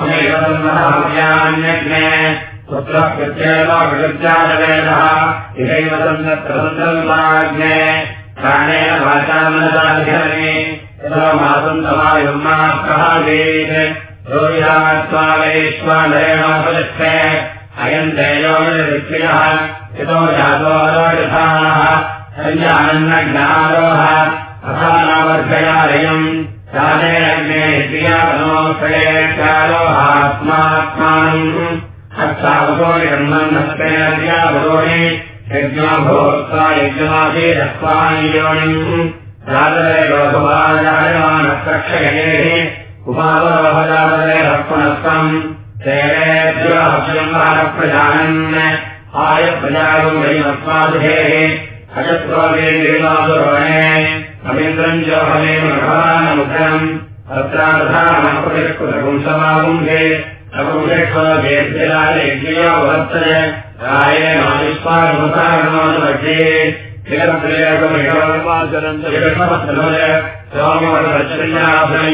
ममेकसन्नहव्यान्यग्ने पुत्रः कृत्येव विरुद्धानवेदः इहैव सन्नत्रसन्दर्माग्ने प्राणेन वाचामनदाधिकरणे वैश्वानरेणोपलिष्टे अयम् अथानावर्धयालयम् राजेरग्ने क्रियातनोत्रयेत्यारोहात्मात्मानम् हस्तावतोरिकन्मन् हस्तेनद्यावतोरि यज्ञो भोक्ता यज्ञमासीदस्वानियोनिम् राजरेवभवाजायमानः उपावरवहजातरेरर्पणस्तम् तेरेभ्योऽहस्यम्प्रजानन् आयप्रजागम् वैमस्मादुधेः अजत्रोगे निर्मासुरोणे रवीन्द्रम् च हमेन भगवानमुखम् अत्राधानप्रतिष्कृतपुंसमागुम्भे अपुंसेक्षेभ्यलायज्ञयो वर्तय रायेण विश्वासमुखागमानुमध्ये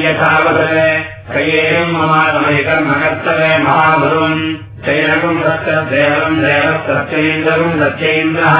यथावत् ममागमैकर्मकर्तवे महागुरुम्। चैनकम् सत्यदेवम् देवसत्यैन्द्रम् सत्यैन्द्रः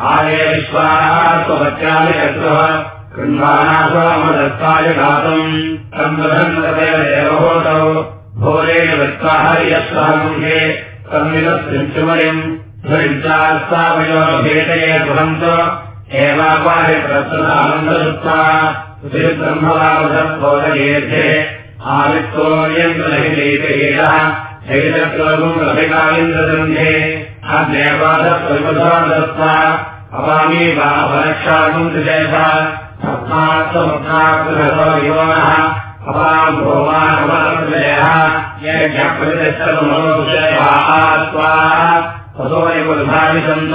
आये विश्वास्वपत्यानि शत्रुः। कृण्वानास्वामदत्ताय घातम्। तन्वधन्वदेवभूतौ भोरेण वृत्ताहर्यस्वामुखे तन्विदस्मिञ्चुमरिम् ध्वरिञ्चास्तावयोभेटये दुरन्त एवापाय प्रस्तुतानन्ददुत्वा ब्रह्मवावधत्पोदयेध्ये आदित्योर्यन्तनहिलेतयेषः चैतक्रोगुम् रभिकालिन्द्रदन्धे अग्नेवादत्वमुधा दत्त्वा अवामी वाभरक्षागुम् त्रिशेषः सप्तात्ममुद्राकृतयोनः अपाम् भोमानवलत्रयः यज्ञप्रतिष्ठमनोषयः ततोयपुरुषाणि सन्त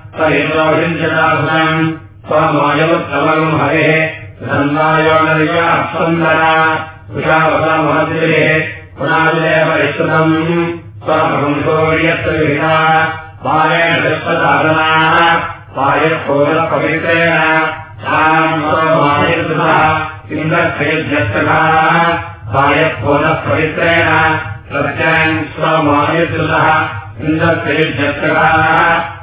परिलोहिञ्चदासनम् स्वमोयमुत्तमम् हरेः सन्दायोनर्याप्सन्दरा कुशावसमहद्रिः पुनादिदेव विश्रुतम् स्वपुंसोर्यत्रिता पायेण दृष्टसाधनाः पायत्पोलपवित्रेण इन्द्रक्षयुध्यस्तकाः पायत्पोलः पवित्रेण प्रत्ययन् स्वमायुतः इन्द्रक्षयुध्यस्तकाः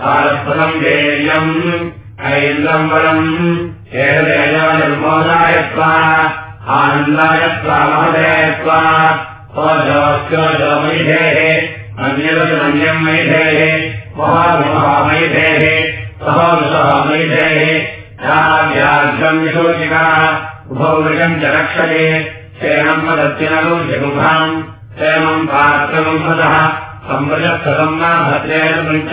सारस्वतम् देव्यम् ऐन्द्रम् वरम् एतदेजोनिर्मोदायत्वा आनन्दायत्वा महोदयत्वा ओजोऽस्योजोमैधेः अन्यदशमन्यम् मैधेः महामहामैधेः सहोदशमैधेः व्याघ्रम् विशोचिकाः उभौ मृगम् च हतः संवृजत्सम् वा भद्रेण पञ्च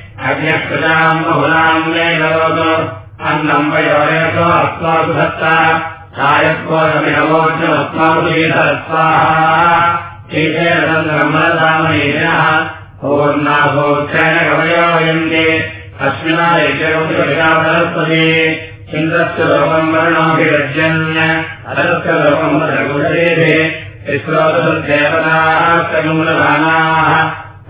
लोकसने अज्ञः प्रजाम् बहुलाम् मे करोतु अन्नम् वयोरेतो अस्मासु धत्ता कायत्वोदमिनवोचनस्वाहा पूर्णाभोक्षेण कवयो वयन्ते अस्मिनायचरस्पति इन्द्रस्य लोकम् वर्णोऽभिरज्यन् अतस्य लोकम् रघुषेः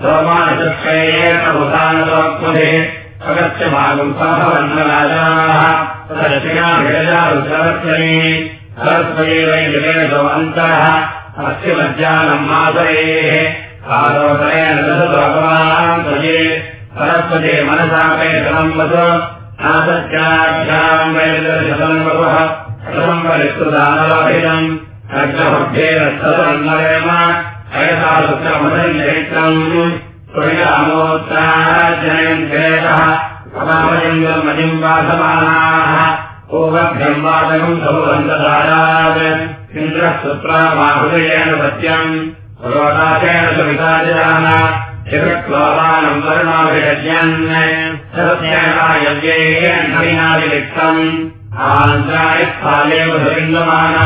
विश्वदेवताः सोमानचक्षेण भूतानलोक्मधे अगत्य मागुम्भवन्नराजाः सरस्वती सरस्वती वैदिवेशो अन्तः अस्य मध्याह्नम् मासरेः आलोकनेन भगवान् त्वये सरस्वती मनसा वेदनम् वद नासत्याभ्याम् वैदशतम् वपुः कथम् परिस्तुदानवाभिनम् अर्जभ्येन सदन्नरेम त्वयामोत्तराजनयम् क्लेशः अपामयम् वासमानाः ओवभ्यम् वादकम् समुबन्धधारात् इन्द्रः सुप्रामाहृदयेन सत्यम् पुरोदासेन सुमिताजरान जगत्त्वानम् वर्णाभिषज्यन् सत्येनायव्येनादिलिप्तम् आन्त्रायस्थालेव सुविन्दमाना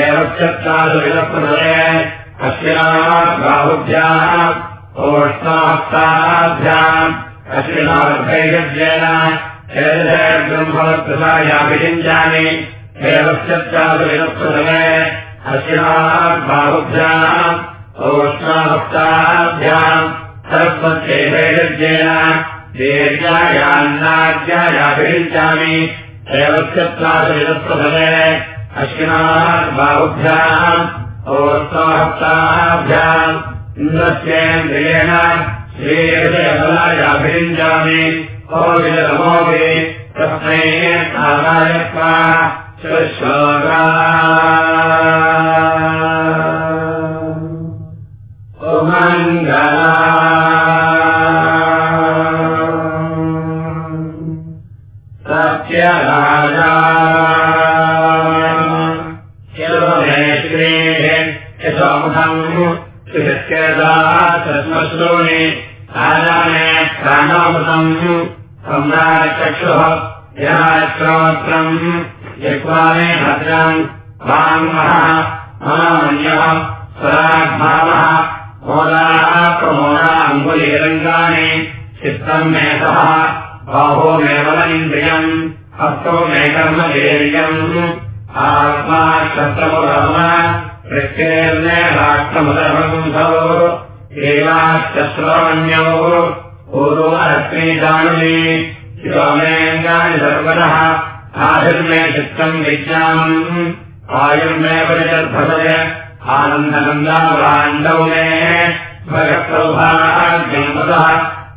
एव चत्वादविलप्रदये अस्यात् बाहुभ्याम् ओष्णास्ताभ्याम् अश्विनार्भैर्येन ब्रह्मवत्प्रसायाभिषिञ्चामि एव चत्वादविलप्रदये अस्यात् बाहुभ्याम् ओष्णास्ताभ्याम् सरस्वत्यैर्भैर्येन देव्यायान्नाद्यायाभिषिञ्चामि इन्द्रस्येन्द्रियेण श्रीयबलायाभिषिञ्चामि ओविलमोभि तस्मै नारायत्वा श्वश्वरा ओमङ्गला प्रमोदाङ्गुलीरङ्गानि चित्तम् मे सह बाहो मे बलमिन्द्रियम् हस्तो मे कर्मवीर्यम् आत्मा क्षत्रमुरम वृक्षेर्मे राष्ट्रमुदर्भगुंसौ एवाश्चश्रवण्यौ पूर्वरश्मीजानुमि शिवमेऽङ्गानि सर्वतः आधिर्मे चित्तम् विज्ञानम्। आयुर्मे परिचर्भवय आनन्दनन्दावराण्डौ मे। भगत्सौभाग्यम्पतः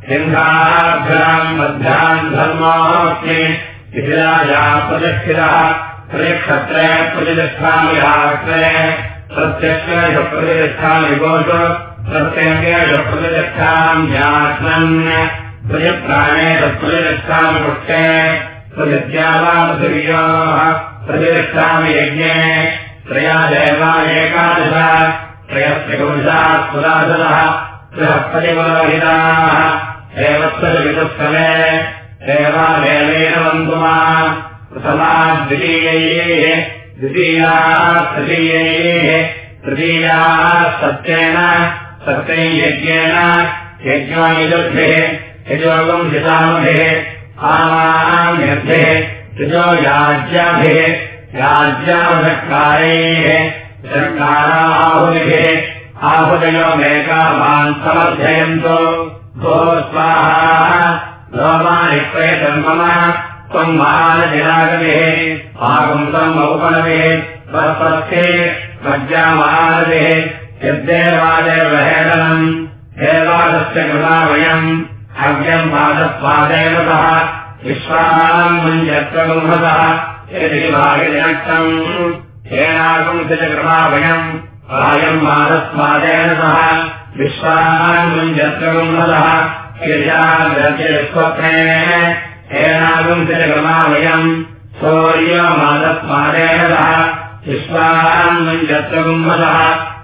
सिंहाभ्याम् मध्याम् धर्मोऽस्मि शिथिराया प्रतिष्ठितः त्रिक्षत्रे प्रतिष्ठामि राष्ट्रे प्रतिष्ठामि गोष प्रतिप्राणेषु प्रतिष्ठामि पुष्टे प्रतिद्यावापृथिव्योः प्रतिष्ठामि यज्ञे त्रया देवा एकादश त्रयस्त्रिपुरुषाः सुरासनः त्रयः प्रथमा द्वितीयैः द्वितीयाः तृतीयैः तृतीयाः सत्येन सत्यैयज्ञेन यज्ञायुभिः यजोगम् हितामभिः आमान्यभिः यजो याज्याभिः राज्यावषट्कारैः षट्काराहुभिः आहुदयो मेकामान् समर्थयन्तो भो स्वाहा लोमानि प्रेतम् मम त्वम् महानजिरागभिः आगुन्तम् औपणभिः स्वस्थे मज्जामहानभिः यद्देवादेवहेदनम् देवादस्य कृता वयम् अव्यम् पादस्वादेव सह विश्वानाम् कृता वयम् आयम् मादस्वादेन सह विश्वानाम् मुञ्जत्वगुंहतः स्वप्ने वयम् सौर्यमादस्वादेन सह विश्वानाम् मुञ्जत्वगुंहतः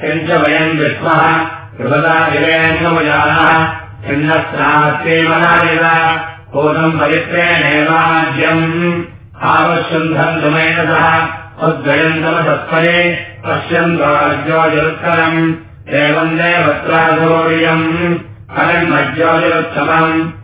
किञ्च वयम् विष्मः। पूर्णम् पवित्रेणेवाद्यम्। आवशुन्धम् दुमेन सह। उद्गयन्तमसत्परे पश्यन्त्वाज्योतिरुत्तरम्। एवम् देवत्राधोर्यम् अरण्मज्योतिरुत्तमम्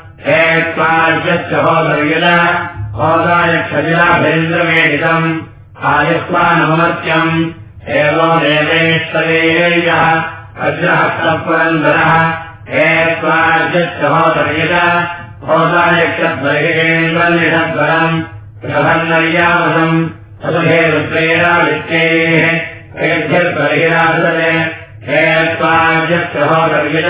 हे देवेश्वरेयः वज्रहस्तपुरन्दरः हे होदायक्षद्वैकेन्द्रनिषद्वरम् प्रभन्नर्यामसम् वसुधे रुद्रेणादित्यैः वेद्यद्बर्हिरासते हे त्वाजहोदर्यज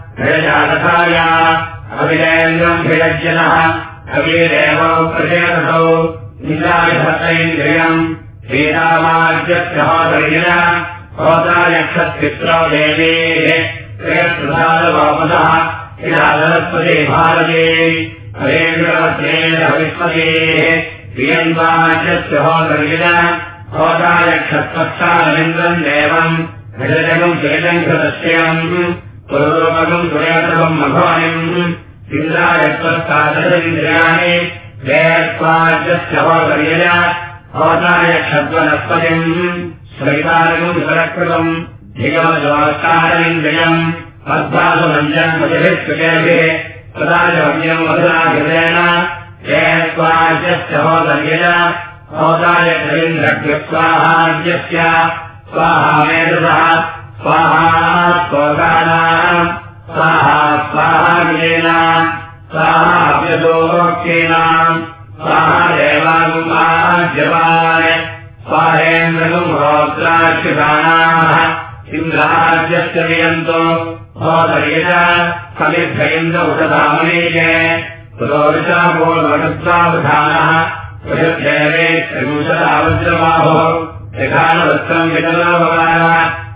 होदायक्षब्देहोदाय अभिलेन्द्रम् भिरज्जनः कविरेव प्रचेतसौ इन्द्रायभद्रैन्द्रियम् श्रीरामाज्यस्य होदर्यज होदायक्षत्पित्रौ देवेः श्रेयस्प्रसादवापदः सरस्वती भारते। हरेन्द्रवस्त्रेन्द्रविस्पतेः प्रियन्वाच्यस्य होदर्यज होदायक्षत्पक्षारविन्द्रम् देवम् हृदयम् श्रीलङ्कृतस्यम् पुरोपकम् सुरेतकम् मघवानिम् इन्द्रायत्वस्तादृन्द्रियाणि जयत्वाज्यस्य होदर्यज होदायक्षद्वनस्पतिम् श्रैतारकम् सुरकृतम् धिगमजोस्तारमिन्द्रियम् अद्भासुमञ्जम् मतिभिः तदा च वन्यम् मधुराघृतेन जयत्वाज्यस्य होदर्यज होदाय रवीन्द्रज्ञस्वाहाज्यस्य स्वाहा मेधसः स्वाहा स्वगानाम् स्वाहा स्वाहाग्नेनाम् स्वाहाभ्यसोक्तीनाम् स्वाहा देवागुमाज्यवाय स्वाहेन्द्रगुम् होत्राक्षिदानाः इन्द्राज्यस्य नियन्तो होदर्यज समिद्ध इन्द्र उषधामनीये पुरोषापूर्वगत्वावधानः त्रिंशदावज्रबाहो त्रिकालवस्त्रम् विकलोपकारः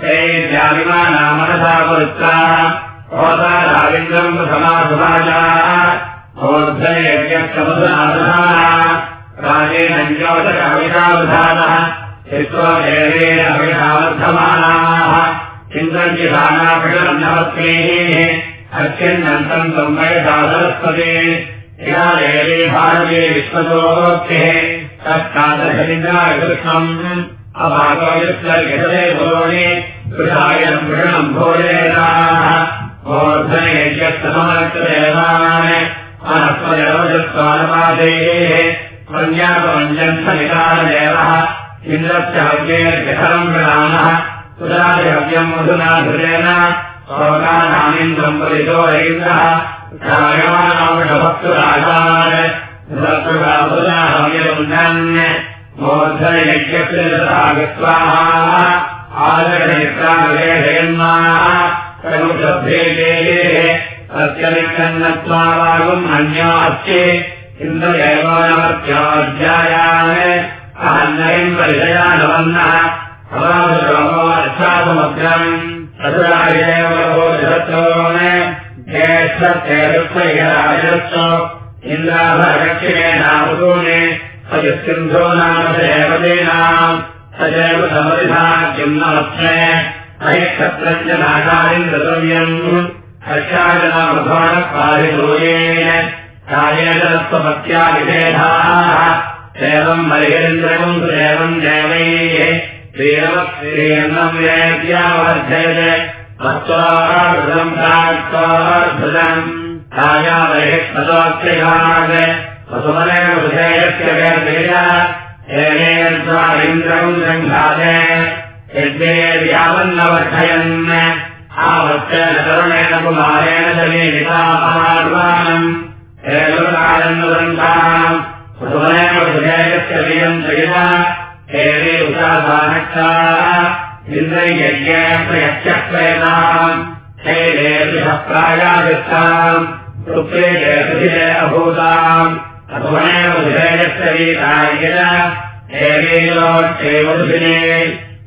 ते जाविमानामनसा पुरुत्रा होता रावीन्द्रम् प्रथमासुभाजाः ऊर्ध्वयज्ञप्रबुधनासधानः राजेनञ्जोदकविषावधानः चित्रो देवेन अविषावर्धमानाः चिन्तन्यधानाभिषन्नवत्मेः अर्चिन्नन्तम् सम्मयसा सरस्वते या देवी भारते विश्वतोक्तिः तत्कादशलिङ्गाकृष्णम् अभागवयुक्तर्यते भोनि कृषायम् वृषणम् भोजेनाः मूर्धनेयस्तमर्चदेवान् अनस्वजरोजस्वानपादेः मन्यापमञ्जन्थनिकारदेवः इन्द्रस्य हव्येर्जहरम् प्रणामः सुराजहव्यम् मधुना धृतेन शोकानामिन्द्रम् परितो रैन्द्रः ायमानामृषभक्तुराजान् हव्यमुन्दन् मूर्धनयज्ञस्य गत्वाः आदरणयत्राजयन्माः प्रमुशभ्येः सत्यनिकन्नत्वागुम् अन्यास्ति इन्द्रदेवानमत्याध्यायान् अहन्नयम् परिचयानवन्नः अवादुरमोऽर्थासमुद्रम् तदुरायेवोन् ज्येष्ठेरुत्वैराजस्व इन्द्राभरक्षिणेनावतूने सयुसिन्धो नाम सजैव च एवम् मरिहरिन्द्रकम् सुदेवम् देवैः श्रीरमश्रीर्णम् वेद्यावर्धयते मत्वार्धम् प्राक्त्वार्धम् छायावहिष्पदोक्तिभाग वसुमनेन हृदयस्य वेदेन एनेन्द्रम् सङ्घाते यद्वेद्यावन्नवर्धयन् आवृ तरुणेन कुमारेण जमीतानम् हेलुकालन्दुरन्ताम् सुमनेवस्य वीरम् जयिता हेरे उषासानक्षा इन्द्रयज्ञप्रयत्यक्रेताम् हेरे प्रायादिष्टाम् पुत्रे जयसुधिरे अभूताम् सुमनेव विधेयस्य वीताय हेरेलोक्षेवधुभिने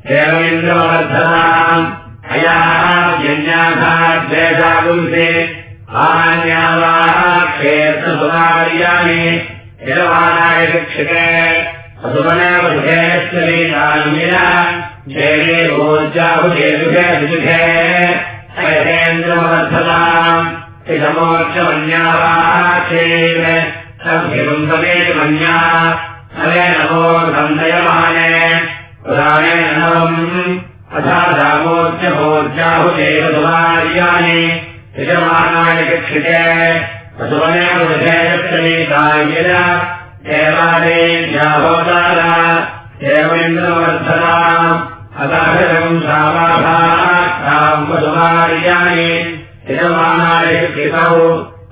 हेमविन्द्रवर्धनाम् अयाः यज्ञाघाद्वेषागुंसे क्षेत्रसुधार्याणि हिरवाणाय शिक्षिते असुमनेव विधेयस्य वीतान्येन जयरे भोजाहुजेदुभे विदुभे हेन्द्रवर्धनाम् इदमोक्षमन्यावाक्षेण समेति मन्या नमो सन्दयमाने पुराणेन नवम् अथा रामोच्चभोज्याहुदेव सुमार्याणि यजमानाय कक्षिते विधेयश्चलीताय देवादेव्याहोदारा देवेन्द्रवर्धना अदाहरम् सामाभाम् वसुमार्याणि यजमानाय कृतौ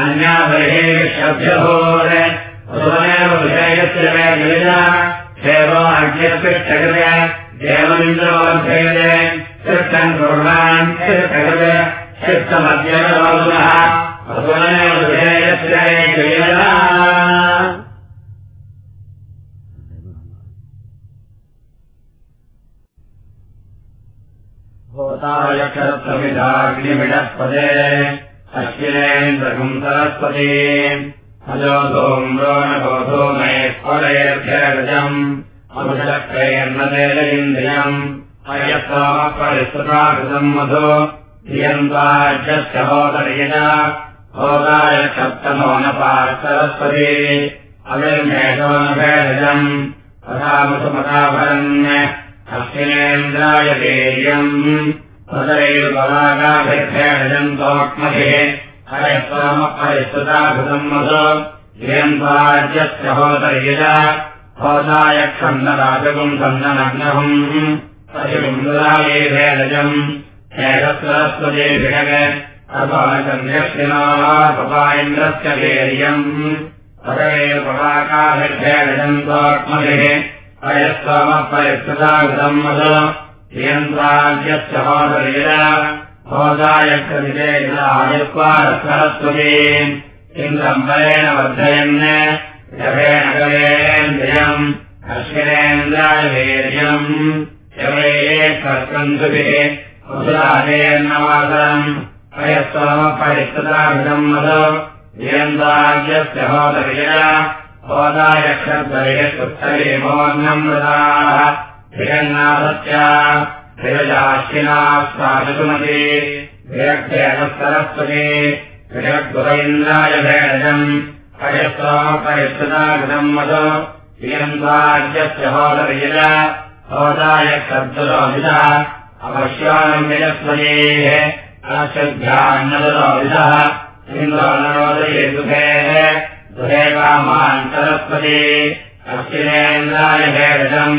अन्या बहिः शब्दभोर सुवनेव विषयस्य मे गिरिज देवाज्ञपिष्टकृत देवमिन्द्रवर्धेन चित्तम् कुर्वान् चित्तकृत चित्तमद्यनः सुवनेव विषयस्य मे गिरिज होतायक्षरत्वमिदाग्निमिडस्पदे अश्विनेन्द्रकम् सरस्वती। अजो धूम्रोणबोधो मयेश्वरैर्भ्यगजम् अमुषक्रैर्नदेन्द्रियम् अयत्वापरिस्तुताकृतम् मधु। धियन्त्वाज्यस्य होतर्यज होताय सप्तमोनपात् अविर्मेषोनभेदजम् तथामुसुमताभरन् अश्विनेन्द्राय वीर्यम् धियन्त्वाज्यस्य होतर्यज होताय खण्डराजकम् खण्डनग्नहम् पशिबुन्दुराये भेदजम् हेदस्वरस्वजे भिषग अपाकन्यक्षिणापपायन्द्रस्य वीर्यम् पटवेर्पलाकाभिर्भेदजन्तोक्मभिः अयस्वामपरिस्तुताकृतम् मधु होदाय कृतेयत्वारस्वरस्वते इन्द्रम्बरेण वर्धयन् यभेन कवेन्द्रियम् अश्विनेन्द्राय वीर्यम् यवये कर्कन्धुभिः उदाहेर्नवासरम् अयस्वामपरिस्तुताभिधम् मधु धियन्त्वाज्यस्य होतर्यज होदाय क्षद्वरे मोर्णम् मृदाः धियन्त्वाज्यस्य होतर्यज होदाय क्षद्दुरोभिधः अवश्यानम् विजस्वतेः अनश्रद्ध्यान्नदुरोभिधः इन्द्रोनरोदये दुःखेः दुहे कामान् सरस्वते अश्विनेन्द्राय भेदजम्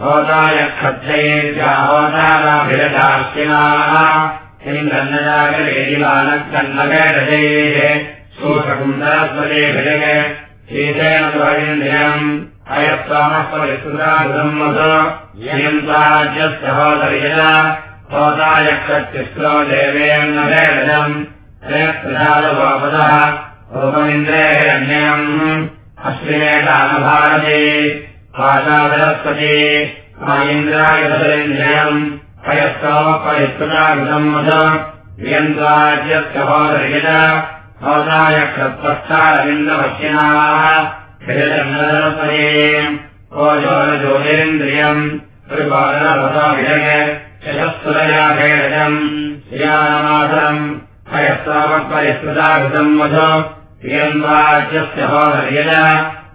क्षत्रेभ्याहोताराभिरजाश्विनाः किङ्गन्नजागरेदिवानकन्नगेरजयेः शोषकुन्दरस्वरे भिजय शीतेन द्वयन्द्रियम् हयस्वामः परिस्तुता घृतम् मध इयन्त्वाज्यस्य होतवियज होताय क्षत्रिस्रो देवेन्नगेरजम् प्रजालवापदः ओपमिन्द्रेरण्यम् पयस्तोपरिष्कृतागतम् मद। वियन्त्वाज्यस्य होदर्यज होदाय क्षत्पश्चारविन्दपश्यनाः हृदन्दरस्पते ओजोरज्योतिरिन्द्रियम् त्रिपादनभताभिजय यशस्सुरया भेदजम् श्रियानमातरम् हयस्तावत्परिष्कृतागतम् मध प्रियन्वाज्यस्य होदर्यज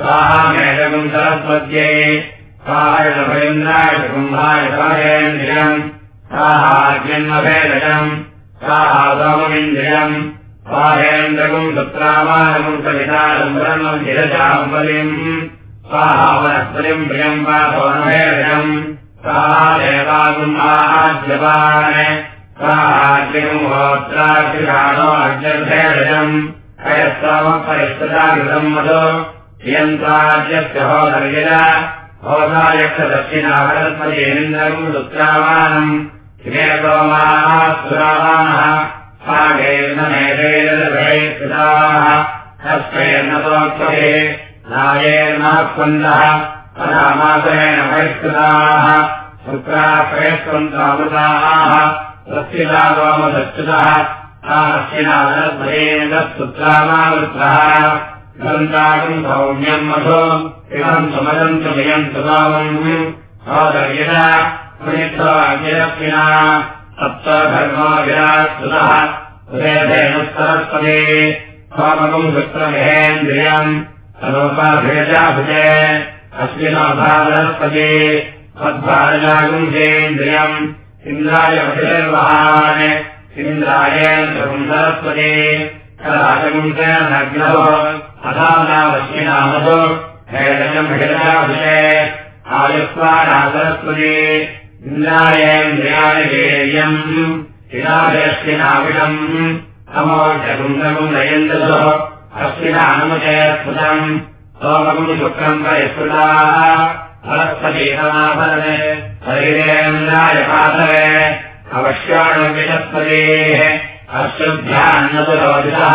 चारुमश्वभ्याः स्वाहा मेधगुम् सरस्वत्यै स्वाहायभयन्द्राय कुम्भाय स्वाहेन्द्रियम् स्वाहाग्निन्मभेदजम् स्वाहा सोममिन्द्रियम् स्वाहेन्द्रगुम् सुत्रामानगुम् सवितारम् ब्रह्मम् धिरजाम् बलिम् स्वाहा वनस्पतिम् प्रियम् वा सोमभेदजम् स्वाहा देवागुम् आहाज्यपान् स्वाहाग्निहोत्राग्निषाणो अग्निर्भेदजम् हयस्तामपरिष्कृतागतम् मधो यन्त्राज्यस्य होदर्यज होदायक्षदक्षिणाभरत्मजेन्द्रम् दुत्रावानम् हिमेतोमाः सुरावानः सागेर्नमेतैरभयकृताः हस्तेर्नतोत्पहे नायेर्नः स्पन्दः अनामासरेण बहिष्कृताः शुक्रापयस्वन्तामृताः प्रस्थितागोमदच्युतः ताश्चिनादर्भयेन्द्रस्तुत्रामावृतः ग्रन्थाकम् सौम्यम् मधो इदम् सुमदम् च शुक्रमहेन्द्रियम् सलोपाभिरजाभुजे अस्मिनोभारस्पदे मद्भारजागुंसेन्द्रियम् इन्द्राय इन्द्रायेन्द्रम् सरस्वते कलाशगुंसेनग्नः अमोजगुन्दगुम् नयन्दसो अश्विनानुमते स्फुतम् सोमगुम् शुक्रम् परिस्फुटाः फलस्पतीतमाफलने शरीरेन्द्राय पातवे अवश्याणविषस्पतेः अश्रुभ्यान्नतुरोदितः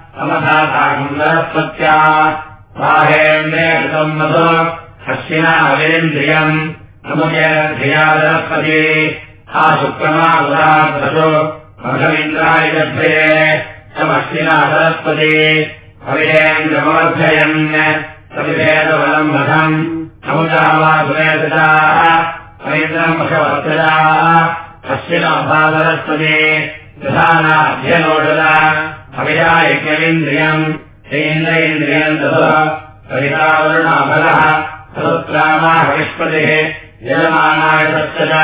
समधाताकम् सरस्वत्या स्वाहेन्द्रेकृतम् मधु अश्विना हवेन्द्रियम् अमुजया सरस्वती हा शुक्रमादुराधसु मघविन्द्राय गर्भे समश्विना सरस्वती हविषेन्द्रमवर्धयन् सविभेदबलम् मघम् समुदावासुरेतजाः हविन्द्रम् हविषायज्ञमिन्द्रियम् हेन्द्रेन्द्रियम् दश हरितावरुणाफलः समुत्रामाहविष्पतिः यजमानाय तस्य च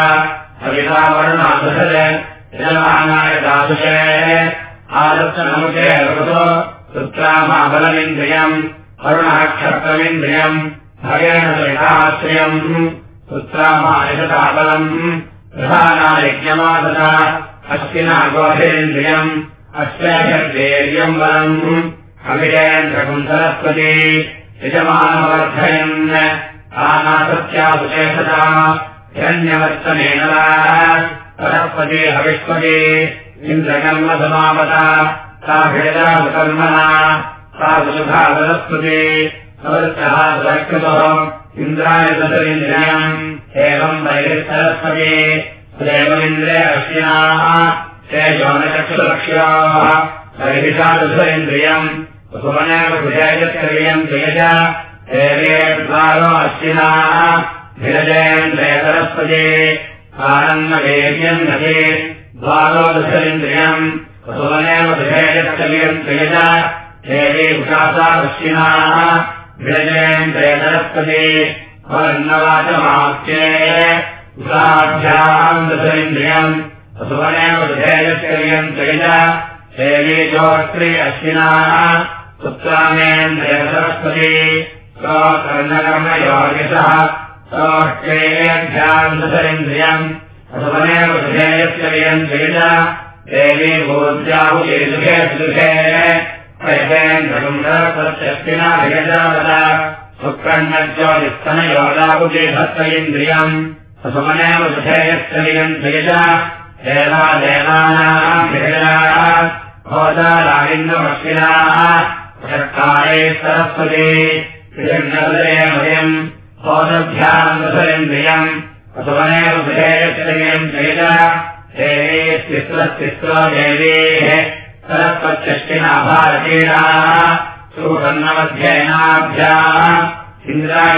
हरितावरुणादुषज यजमानाय दादुषे आदर्शनमुखे ऋतो सुत्रामाबलमिन्द्रियम् अरुणः क्षत्रमिन्द्रियम् भगेन सहिताश्रियम् सुत्रामायशताबलम् प्रधानायज्ञमादता अस्मिना गोधेन्द्रियम् अभिजयन्द्रकुन्दरस्पति यजमानवर्धयन् आनासत्यासुशेषता हिरण्यवर्तनेन सरस्वती हविष्पति इन्द्रकर्मसमावता सा भेदासुकर्मणा सा सवृत्तः सुरक्षतः इन्द्राय दशरिन्द्रियम्। एवम् अश्विनाः तेजोनचक्षुलक्ष्याः वैरिषादुषरिन्द्रियम् सुमनेव विजयचर्यम् जयज देवेद्वारो अश्विनाः सरस्वती। आनन्दवेद्यम् नये द्वारो दशरिन्द्रियम् सुमनेव विजयचर्यम् जयज देवी उषासा अश्विनाः विरजयन्द्रे सरस्वती। वर्णवाचमाख्ये उषाभ्याम् दशरिन्द्रियम् जयज देवी जोत्री अश्विनाः देवी भूत्याहुये सुखे प्रयतेन्द्रकुन्दरस्वत्यस्तिना विगजावद सुकर्णज्योतिस्तनयोगाहुजे भक्त इन्द्रियम् असुमनेव विधेयश्चर्यम् जयज देवा देवानाम् विगजाः भोदाराविन्दमश्विनाः षट्कारे सरस्वती त्रिजन्नदयम् भोदभ्याम् दशरिन्द्रियम् असुमनेव विधेयश्चर्यम् जयज देवे तिस्रस्तिस्रो देवेः सरस्वत्यष्टिना भारतीयाः सुखन्नमध्ययनाभ्याम् इन्द्राय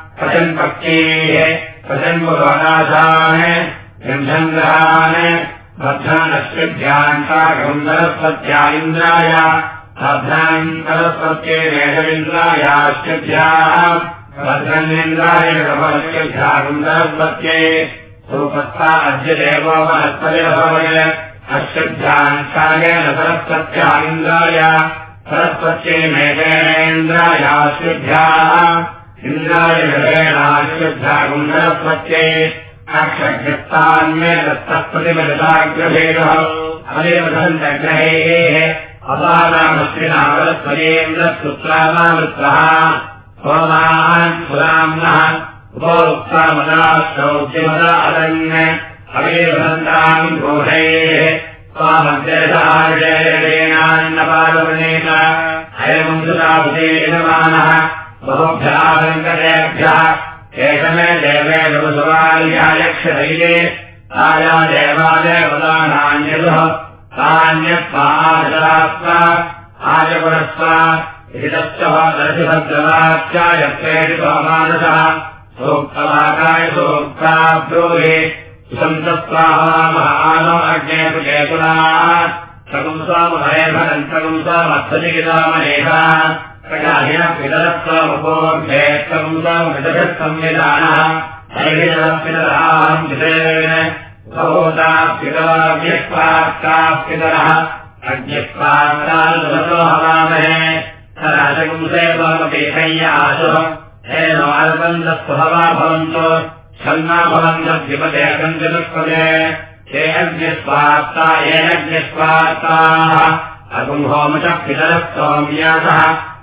बद्धानश्चिभ्याम् साकम् सरस्वत्या इन्द्राय भद्रन्निन्द्राय कपश्चिभ्याम् सरस्वत्ये सुपत्ता अद्य देवो अश्चिभ्याम् सागेन सरस्वत्या इन्द्राय सरस्वत्ये मेघेनेन्द्रायाश्चिभ्याम् इन्द्राय गृहेणाश्चिभ्याम् सरस्वत्ये अक्षग्रस्तान्मे दत्तप्रतिमदताग्रहेणः अनिर्वसन्तग्रहेः अपानामस्मिनावरस्वरेन्द्रपुत्रामावृत्तः सोमान् पुराम्नः उपोक्तामदाश्रौद्यमदा अदन् अविर्वसन्ताम् गोधैः स्वामध्येनान्नपालवनेन हयमुसुताबुधेयमानः बहुभ्यः वेङ्कटेभ्यः केशमे देवे गुरुसुवार्यायक्षदैले आया देवादेवतानान्यतः तान्यत्माजलास्व आजपुरस्व दर्शिभद्रवाच्चायत्रेषितोमानसः सोक्तवाकाय सोक्ताब्रोहे सुसन्तस्वाहानो अग्नेतुकेतुना सगुंसामहरेभरम् सगुंसामर्थलिखितामनेह पितरत्वमुपोभ्ये पितराव्यक्ताप्यतरः अज्ञप्तान्तो हवामहे राजगुंसेवामपेशय्यासुः हेनोर्बन्धस्वभवा भवन्तो छन्ना भवन्तद्विपदे अगञ्जलपदे हे अग्निस्वात्ता येनग्निस्वात्ताः अगुंहोमच पितरस्वाम्यासः हरेव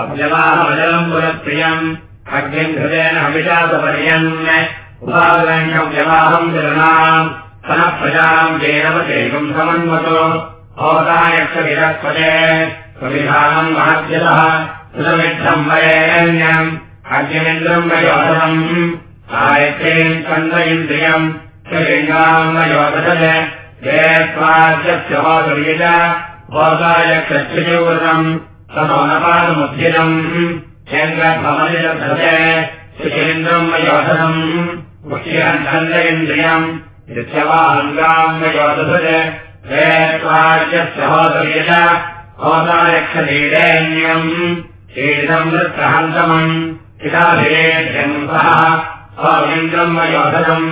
अव्यवाहमजलम् पुरप्रियम् अग्निम् हृदेन हविषासपर्यन् उपागण्यव्यवाहम् जनाम् सनः प्रजाम् जेनवचेकम् समन्वतो भवतायक्षविरक्पदे स्वविधानम् महद्यतः सुसमिद्धम् वरेण्यम् अग्निमिन्द्रम् वयोधनम् सायत्रीम् कन्द इन्द्रियम् स्वलिङ्गाम् वयोधज ये त्वाद्यस्य होदुर्यज भवतायक्षत्रिजव्रतम् सनोनपादमुद्धितम् चेन्द्रभवनिरभृते सुचेन्द्रम् वयोधनम् मुख्यम् कन्द इन्द्रियम् यस्यवाहङ्गाम् वयोधज हे त्वाद्यस्य होदुर्यज भवतायक्षलीलेन्यम् शीलितम् वृत्तहन्तमम् किलाभिरेभ्यम् सह स्वामीन्द्रम् वयोधनम्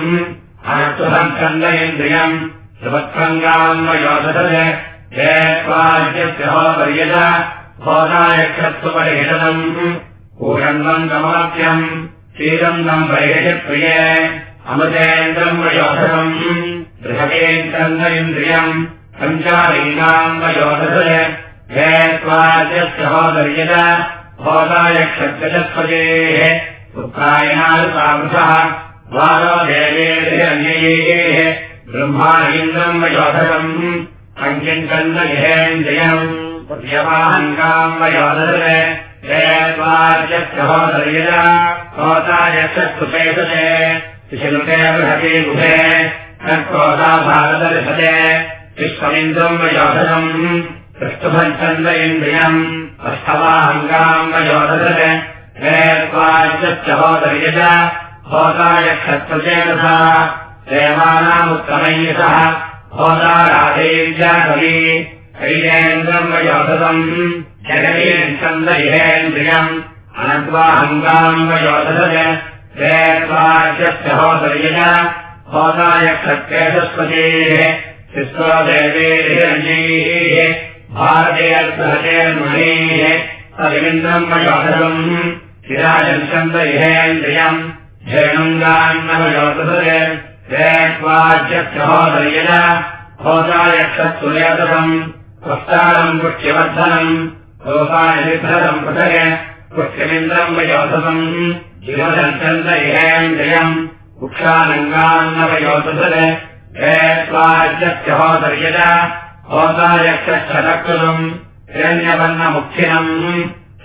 अनर्थम् कन्दयेन्द्रियम् सुवत्सङ्गाम् वयोधज हे त्वाद्यस्य होदर्यज भवतायक्षत्वपरिहितम् पूषण्वम् गमाप्यम् श्रीरन्दम् परिहिषप्रिये अमृतेन्द्रम् वयोधनम् बृहतेन्द्रन्द इन्द्रियम् हे त्वाद्यस्य होदर्यज भवतायक्षत्रजस्पदेः पुत्रायणानुसांसः द्वारो देवेभिरन्यैः ब्रह्माणीन्द्रम् वयोधनम् पञ्चन्दहेन्द्रियम् यवाहङ्गाम् वयोधज हे त्वाद्यस्य होदर्यज भवतायक्षत्सुपेशते शिशुते बृहते गुहे क्रोधा भारतर्षते विश्वमिन्द्रम् वयोधनम् पृष्ठभञ्चन्द इन्द्रियम् अष्टवाहङ्गाम् वयोधज हे त्वाद्यस्य होदर्यज भवतायक्षत्रचेतसा देवानामुत्तमय्यसः भवताराधेव्या कवि कैलेन्द्रम् वयोधनम् जगदीच्छन्द इहेन्द्रियम् अनद्वाहङ्गाम् वयोधज हे त्वाद्यस्य होदर्यज भवतायक्षत्रेषस्पतेः शिष्टो देवेः भारतेर्मणेः तदिन्द्रम् वयोधनम् शिराजन्सन्द इहेन्द्रियम् धेनुङ्गान्नवयोधज हे त्वाद्यस्य होदर्यज भवतायक्षत्सुलेतसम् पुष्टालम् पुष्यवर्धनम् गोपायनिभ्रतम् पृथग पुष्यमिन्द्रम् वयोधनम् जीवदन्सन्द इहेन्द्रियम् वृक्षानङ्गान्नवयोधज हे त्वाद्यस्य होदर्यज भवतायक्षच्छलकृतम् हिरण्यवर्णमुखिनम्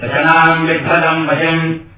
शशनाम् बिभ्रतम् वशम्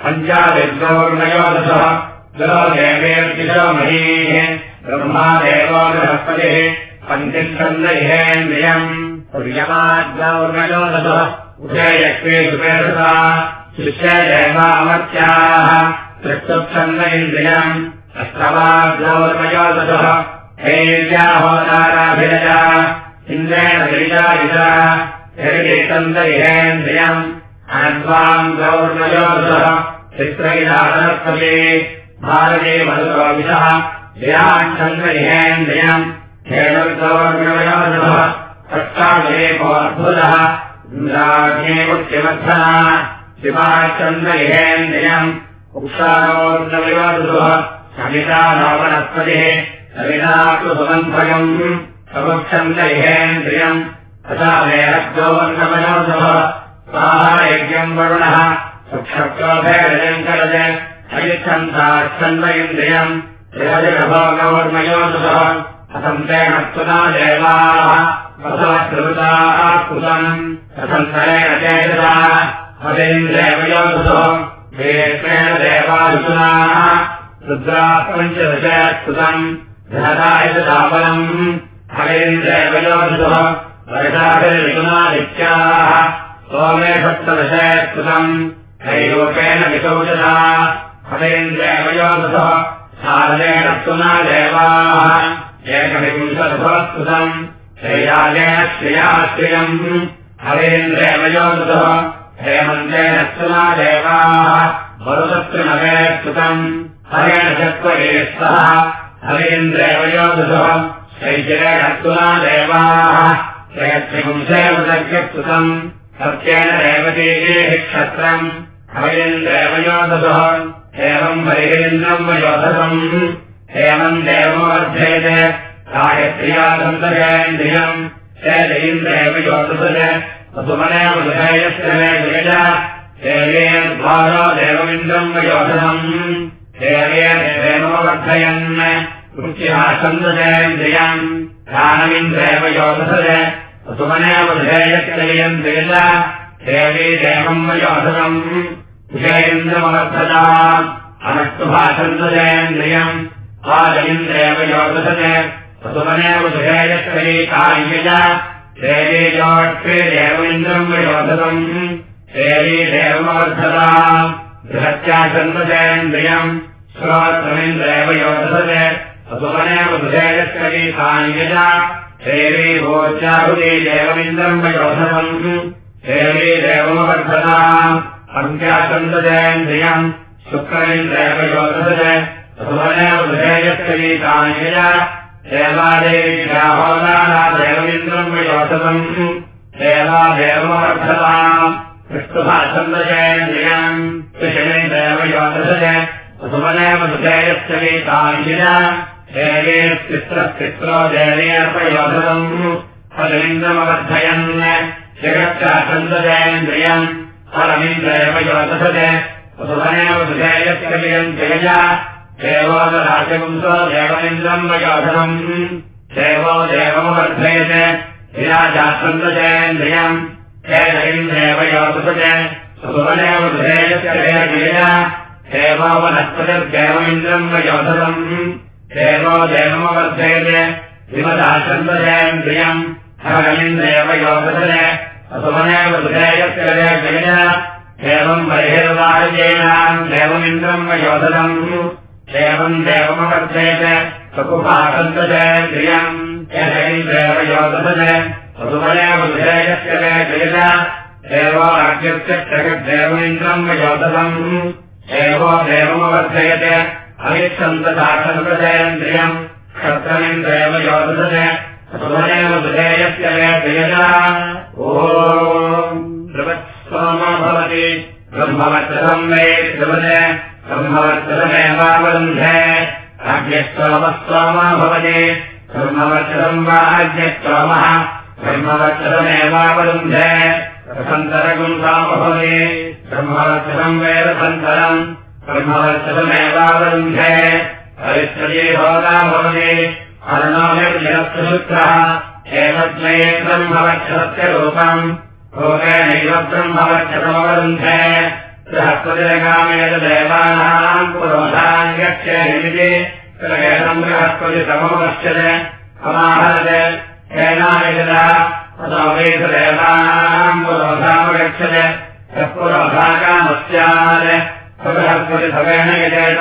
पञ्चादिर्गौर्वयोदशः देवेर्दिशो महीः ब्रह्मादेवो बृहस्पतिः। पञ्चच्छन्द इहेन्द्रियम् पर्यमाद्गौर्वयोदशः उभयक्वे सुपेदसा शिष्यदेवामत्याः त्रिष्टुच्छन्द इन्द्रियम् अष्टमाद्गौर्वयोदशः हैर्याहोदाराभिरजा इन्द्रेण गिरिजायुजा हरिकेतन्दरिहेन्द्रियम् इन्द्राज्ञे मुख्यमर्थना शिवाचन्द्रिहेन्द्रियम् उक्षारोर्नविवादुः समिता नवनस्पतिः सविनाकृसुमन्त्रयम् प्रमुक्षन्तरिहेन्द्रियम् तथा वेरब्दोवर्णमयोधः स्वाहा यज्ञम् वरुणः सुक्षक्रोभेरजङ्करज हरिच्छन्ताच्छन्वइन्द्रियम् त्रिभजगभोगवर्णयोधः असन्तेन त्वना देवाः। वसवत्कृताः कृतम् असन्तरेण चेतसा हरेन्द्रेवयोधः वेत्रेण देवायुनाः रुद्राः पञ्चदशकृतम् बृहदायतापलम् हरेन्द्रेवयोधः वर्षाभिर्विगुणादित्याः सोमे सप्तदशकृतम् त्रैलोकेन विशौचता हरेन्द्रेवयोधः साधनेन पुना देवाः एकविंशदशकृतम् शैलाजेन श्रियाश्रियम्। हरेन्द्रेवयोधः हेमन्तेन पुना देवाः वरुदत्रिनवे कृतम् हरेण चत्वरे स्तः हरेन्द्रेवयोधः शैचिरेणत्वना देवाः त्रयत्रिपुंसेवदग्यकृतम् सत्येन रेवतीः क्षत्रम् हरेन्द्रेवयोधः एवम् हरिहेन्द्रम् वयोधसम् एवम् देवमवर्धेत गायत्र्यादन्तरेन्द्रियम् शैलेन्द्रेव योधस वसुमनेव विधेयस्य मे विज देवेन्द्वारो देवमिन्द्रम् वयोधसम् देवेन देवमवर्धयन् रुच्यः सन्दजेन्द्रियम् ध्यानमिन्द्रेव योधस विज देवी देवम् वयोधसम् विजयेन्द्रमवर्धता। अनस्तुभासन्दजेन्द्रियम् पादमिन्द्रेव योधसते वसुमनेव विधेयश्चये कार्यज। देवी योट्वे देवेन्द्रम् वयोधसम् देवी देवमवर्धता। बृहत्यासन्दजेन्द्रियम् श्रोत्रमिन्द्रेव योधसते वसुमनेव विधेयश्चये कार्यज देवी भोज्याहुति देवमिन्द्रम् वयोधसम् देवी देवमवर्धता पञ्चासन्दजेन्द्रियम् शुक्रमिन्द्रेव योधसते वसुमनेव विधेयश्चये कार्यज देवादेवी राहोदाना देवमिन्द्रम् वयोधसम् देवा देवमवर्धता विष्णुभासन्दजेन्द्रियम् कृष्णेन्द्रेव योधसते वसुमनेव देवेऽर्पयोधनम् फलेन्द्रमवर्धयन् जयज देवोदराजपुंसो देवमिन्द्रम् वयोधनम्। देवो देवमवर्धयते। विराजासन्दजेन्द्रियम् हेन्द्रेव योधसते वसुधनेव विधेयस्कलय जयज देवो वनस्पतिर्देवमिन्द्रम् वयोधनम् देवो देवमवर्धयते विमदासन्दजेन्द्रियम् हरमिन्द्रेव योगसने असुमनेव विधेयस्य जयज देवम् बहिर्वार्येणाम् देवमिन्द्रम् वयोधनम् देवम् देवमवर्धयते सकुपासन्दजेन्द्रियम् यथैन्द्रेव योगसने असुमनेव विधेयस्य जयज देवो राज्यस्य जगद्देवमिन्द्रम् वयोधनम् देवो देवमवर्धयते क्षत्रमिन्द्रेव योधसते सुमनेव विधेयस्य जयज ओ ध्रुवत्सोमो भवति ब्रह्मवत्सम् मे ध्रुवते ब्रह्मवत्समेवावरुन्धे राज्ञस्तोमः सोमो भवति ब्रह्मवत्सम् वा राज्ञस्तोमः ब्रह्मवत्समेवावरुन्धे रसन्तरगुम् रामो भवति ब्रह्मवत्सम् वेदसन्तरम् ब्रह्मवत्समेवावरुन्धे हरिश्चये होदा भवति अर्णोनिर्जलत्वशुक्रः एतद्वये ब्रह्मवक्षसत्यरूपम् भोगेनैव ब्रह्मवक्षसमवरुन्धे बृहस्पतिरगामेतदेवानाम् पुरोधान् गच्छेति एतम् बृहस्पतिसमोपश्यते समाहरते। हेनायजला ततो वेददेवानाम् पुरोधामगच्छते। यः पुरोधाकामस्यात् बृहस्पतिसमेण यजेत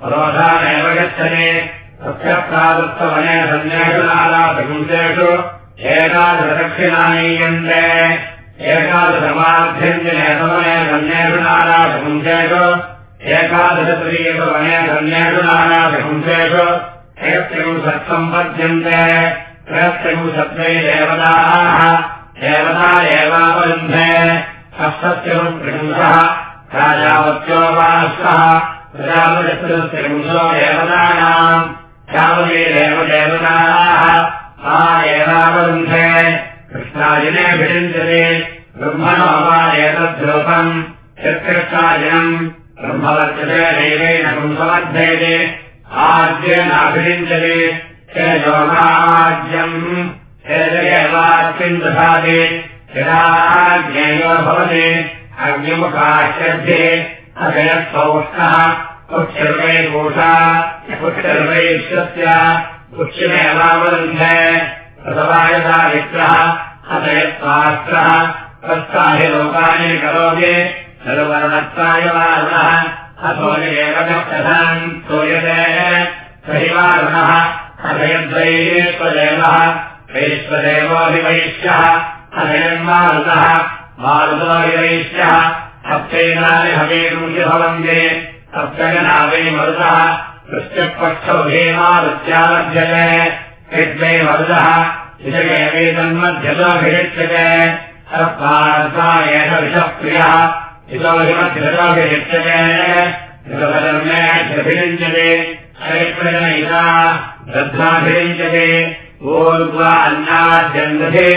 पुरोधानेव गच्छति तस्य प्रादुत्तवने सन्न्येषु सन्न्येषु नालाभिपुंसेषु एकत्रिंशत्सम्पद्यन्ते त्रयत्रिंशत्वै देवताः। देवता एवावरुन्धे। अष्टत्रिंशः राजावत्यो वास्तः प्रजापतिस्त्रिंशो देवतानाम् श्यामलीरेव देवताः सा एवावरुन्धे कृष्णाजिने भिषिञ्चति ब्रह्मणो वा एतद्रूपम् यत्कृष्णाजिनम् ब्रह्मवर्चते नैवेन पुंसमध्येति आद्येनाभिषिञ्चति तेजोमाज्यम् तेजयेवास्मिन् दधाति यदा ज्ञेयो भवति पुक्षमेवावरुन्धे प्रसवायदामित्रः अभयत्वास्त्रः तत्साहि लोकानि करोति सर्वर्णत्वाय वारुणः अथो एव कथान् श्रूयते सहिवारुणः अभयद्वैश्वदेवः वैश्वदेवोऽभिवैश्यः अभयन्मारुतः मारुतोऽभिवैश्यः सप्तैनानि हवेगुंसि भवन्ति सप्तगनावै मरुतः वृश्चपक्षौ हेमारुत्यालभ्यते यद्वै मरुतः विषयेवेतन्मध्यतोऽभिरिच्यते सर्पार्था एष विषप्रियः हितोऽभिमध्यतोऽभिरिच्यते हितधर्मेऽभिरिञ्चते शैत्रजनयिता श्रद्धाभिरिञ्चते ऊर्ध्वा अन्नाद्यन्दते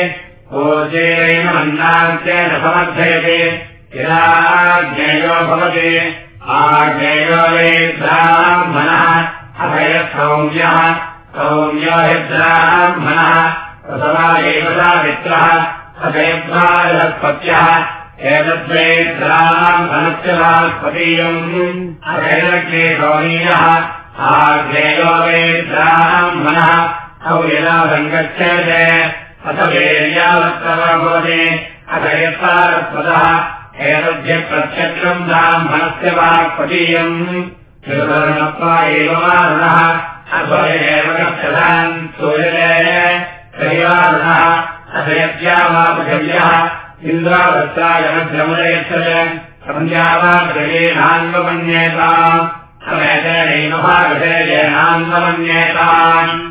समर्थयते यदा ज्ञेयो भवति आज्ञेयो वे ब्राह्मणः अभयसौम्यः सौम्यो हि अभयद्वारपत्यः एतद्वै ब्राह्मणस्य वाक्पतीयम् अभयज्ञे गौरीयः आज्ञेयो वे ब्राह्मणः औ यदा सङ्गच्छते अथ वेर्यावत्तव भवति अथ यत्तारत्वतः एतद्य प्रत्यक्षम् ब्राह्मणस्य वाक्पतीयम् त्रिवर्णत्वा एव वारुणः अथ एव गच्छतान् सूयते त्रैवारुणः अथ यद्या वा पृथिव्यः इन्द्रावत्रायमध्यमुदयच्छते सन्ध्या वा पृथिवीनान्वमन्येताम् समेतेनैनुभागधेयेनान्वमन्येताम् तद्वत्र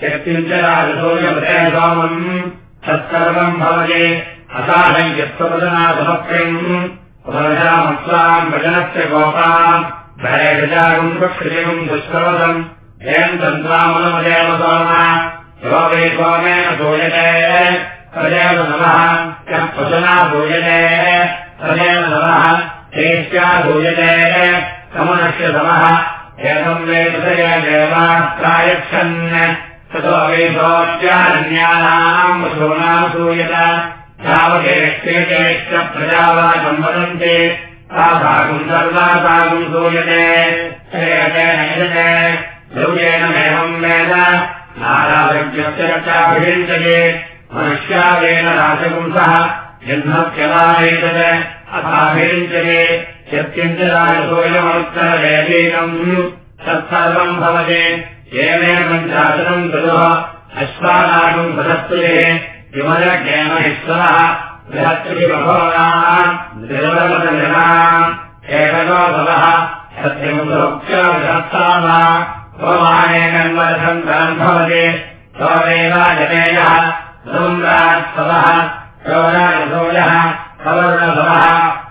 शक्तिम् च राजसूयवते सोमम्। सत्कर्मम् भवति। असाहम् यत्त्ववदनासमक्रिम् पुनरजामत्वाम् वचनस्य गोपाम्। भयजागम् वक्षिजम् दुष्करोदम् जयम् तन्त्रामनमदेव सोम। यो वै सोमेन सूयते। तदेव नमः। पशुना सूयते। तदेव नमः। सूयते। समनस्य समः एतम् वे तदय देवात्रायच्छन् ततो वैभोत्यान्यानाम् पशूनाम् सूयत यावदेष्टेतेश्च प्रजावाचम् वदन्ति। साकुम् सर्वा साकुम् श्रेयते यौजेनमेवम् वेद। नाराजज्ञस्य रक्षाभिषिञ्चये मनुष्यादेन राजपुंसः। जह्नत्यलायेतत् अथाभिषिञ्चये यत्यञ्चराजसोऽयमनुत्तरवेदीनम् तत्सर्वम् भवति। येन पञ्चाशतम् खलुः अश्वानागम् बृहत्तुले विमलज्ञेन ईश्वरः बृहत्तुभिभवनाम् एकतो भवः सत्यमुक्तामानेन भवति। स्वमेव जनेयः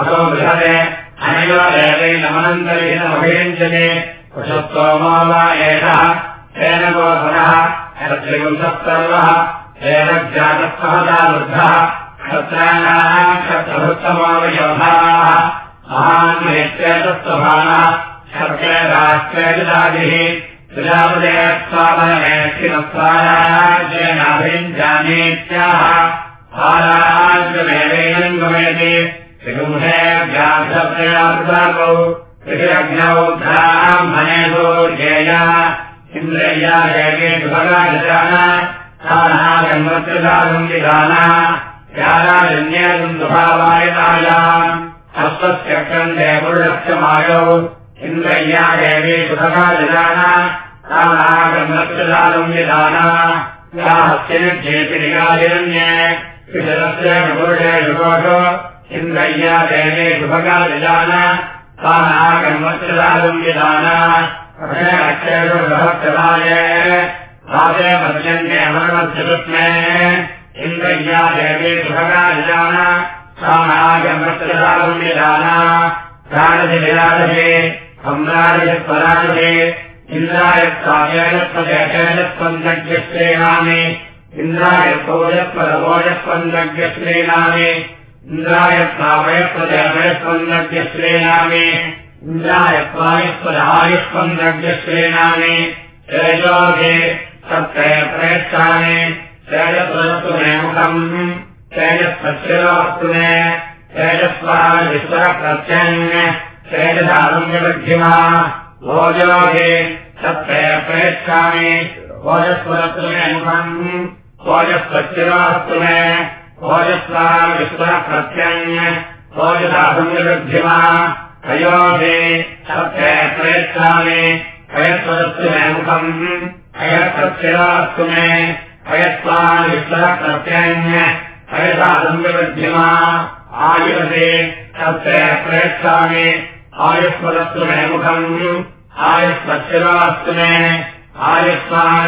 असो बृहते अनैव देवैनमनन्तरीनमभिषिञ्चते कुशत्वमो वा एषः तेन गोधनः जातत्वहता वृद्धः क्षत्राणाम् क्षत्रभृत्तमोवयोधाः प्रजापदेस्वामनेक्षिणस्वाराज्येनाभिञ्जानेत्याह आराज्यमेवेन गमयति त्रिगुंहे व्याघ्रप्रयागौ ब्राह्मणेषु ज्ञेया इन्द्रय्या देवे सानागन्वत्रदागम् विधाना याराजन्येदम् दुभावायतायाम् हस्तस्यक्रन्दे पुरुषक्षमायौ इन्द्रय्या देवे सुभगाजाना सानागन्वत्रदागम् विधाना या हस्यनिर्जेति निगालिरन्ये विशरस्य पुरुषे शुभोषो इन्द्रय्या देवे सुभगाजाना सानागन्वत्रदागम् विधाना अक्षयभक्तराय राजे मध्यन्ते अमरमध्यकृष्णे इन्द्रय्या देवे सुभगाजान सानागमत्रदागम्यदाना प्राणधिराजे सम्राजपराजे इन्द्रायत्कार्यत्वजयत्वन्दज्ञश्रेणामि इन्द्रायत्वोजत्वरवोजत्वन्दज्ञश्रेणामि इन्द्रायत्तावयत्वजयत्वन्दज्ञश्रेणामि इन्द्रायत्वायुष्पदायुष्पन्दज्ञश्रेणामि तेजोगे सत्ते प्रेक्षामि तेजस्वस्तुमे मुखम् तेजस्वच्छिरोस्तुमे तेजस्वाविश्वप्रत्यङ् तेजसारम्यवृद्धिमा भोजोगे सत्ते प्रेक्षामि भोजस्वरस्तुमे भोजस्वच्छिरोस्तुमे भोजस्वा विश्वप्रत्यङ् भोजसारम्यवृद्धिमा अयोधे सत्य प्रयच्छामि। अयत्वदस्तु मे मुखम्। अयत्तच्छिरास्तु मे। अयत्वान् विश्वप्रत्यङ् अयसादम्यवृद्धिमा आयुधे सत्य प्रयच्छामि। आयुष्वदस्तु मे मुखम्। आयुष्वच्छिरास्तु मे।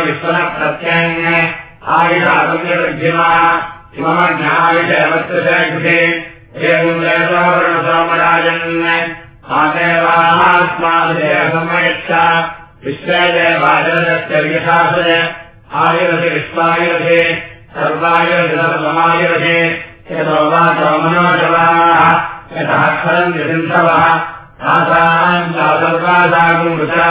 विश्वप्रत्यङ् आयुषादम्यवृद्धिमा मम ज्ञायुषवत्तृषे गृहे सोमराजन् आदेवास्मादेहमयच्छ विश्वदेवाजस्य विशासय आयुरथे विश्वायुरथे सर्वायुरथे यतो वाचो मनोजवाः यतः खलन्ति सिन्धवः तासाम् च सर्वासागुमृता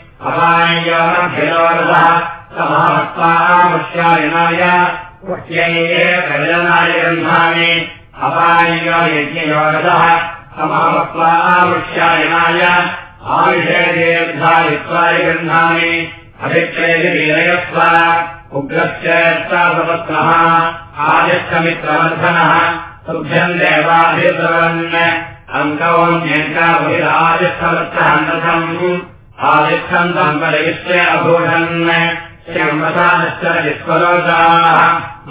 पुष्यैः प्रजनाय ग्रन्थानि समामत्वामुष्यायणाय आयुषेदेर्धायित्वाय गन्धानि अभिक्षयवीरयस्व उग्रश्चेत्तासपत्नः आदिष्टमित्रवर्धनः तुभ्यम् देवाभिद्रवन् अङ्कवन्यङ्काभिरादिष्टवृत्तहन्दथम् आदिच्छन्तम् परिविश्वे अभूषन् श्रीमसानश्चरविश्वलोकाः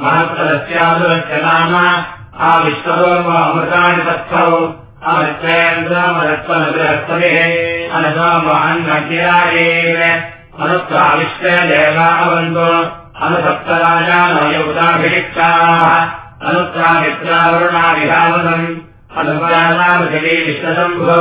महत्तरस्यासुरस्य नाम तत्थौ अमित्रेन्द्रमरत्वनबृहस्पतिः अनसोमहन्नकिरायेन अनुत्वाविश्वे देवावन्तो अनुसप्तराजानयुताभिषिक्ताः अनुत्वामित्रावरुणाविधावतम् अनुपराणामजली विश्वशम्भो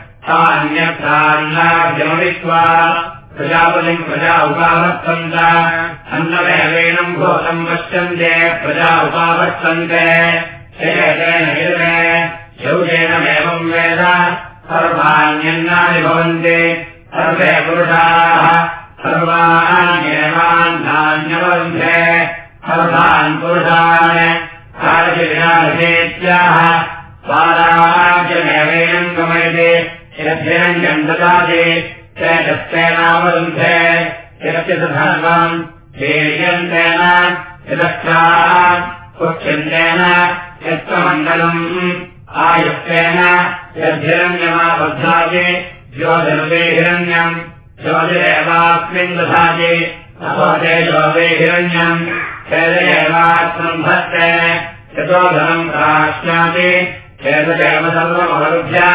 सान्यत्रान्नाभ्यमवित्वा प्रजापतिम् प्रजा उपावर्तन्त अन्नमेवेनम् भूतम् पश्यन्ते प्रजा उपावर्तन्ते यौजेनमेवम् वेद सर्वाण्यन्नानि भवन्ति। सर्वे पुरुषाः सर्वाण्येवान्नान्यवन्धे सर्वान् पुरुषान् कार्यविनाशेत्याह स्वाराज्यमेवेन गमयते यद्धिरञ्जम् ददाति यस्य धर्मम् वीर्यन्तेन यदक्षात् पुच्छन्तेन यत्त्वमण्डलम् आयुक्तेन यद्धिरण्यमाबद्धाति ज्योतिर्वे हिरण्यम् ज्योतिरेवास्मिन् दधाति अपोते ज्योते हिरण्यम् चेदेवात्मन्धत्ते यतो धनम् प्राश्नाति चेतदेव सर्वमवरुभ्य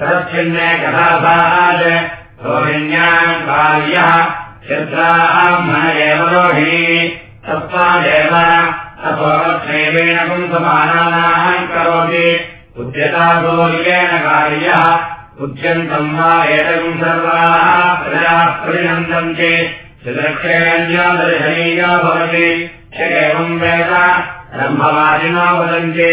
सरच्छिन्ने कथाभात् रोहिण्याम् कार्यः चित्राह्मण एव रोहिणी तस्मादेव अपोवत्सेवेन पुंसमानानाम् करोति उद्यता गौर्येण कार्यः उद्यन्तम् वा एतम् सर्वाः प्रजाः परिनन्दन्ति सुदक्षेण्योदर्शनीयो भवति एवम् वेद ब्रह्मवादिनो वदन्ति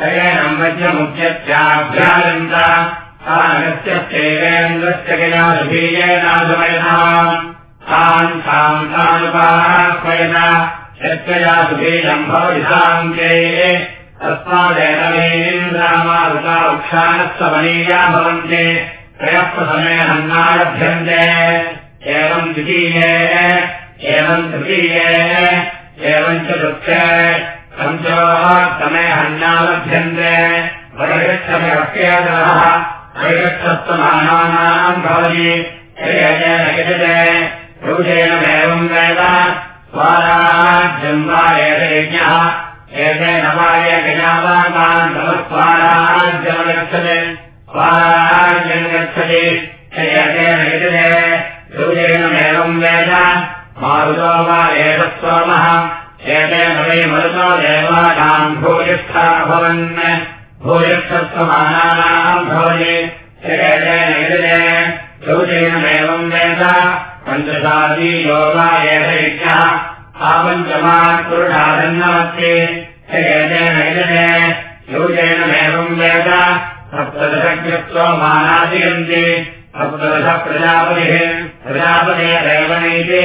शयनम् वज्रमुच्यत्याभ्यायन्त सा अगस्त्यश्चैवेन्द्रस्य गयासुभीयेनासमयताम् तान् ताम् तानुपाह्वयत यत्कया सुभीजम् भवति साङ्के तस्मादेनमेन्द्रामारुता वृक्षानस्तवनीया भवन्ति। त्रयप्रसमेहन्नारभ्यन्ते एवम् द्वितीये एवम् तृतीये एवम् चतुर्थे पञ्चोत्तमे हन्नालभ्यन्ते वैगच्छमवक्येतरः वैगच्छत्वमानानाम् भवति योजेनमेवम् वेद स्वाराज्यम् वा एतयज्ञः एतेन वाय गजावान् समस्वाराज्यमगच्छते स्वाराज्यम् गच्छति एतेन यजते योजेनमेवम् वेद मारुतो वा एतत्सोमः एतेन वै मरुतो देवानाम् भूयिष्ठा भवन् भूयिष्ठत्वमानानाम् भवति। एतेन यजते योजेनमेवम् वेद। पञ्चशादी योगायज्ञः आपञ्चमान् पुरुषादन्नमस्ति योगेनमेवम् वेद। सप्तदशज्ञत्वमानादियन्ति सप्तदश प्रजापतिः प्रजापतेरेव नैति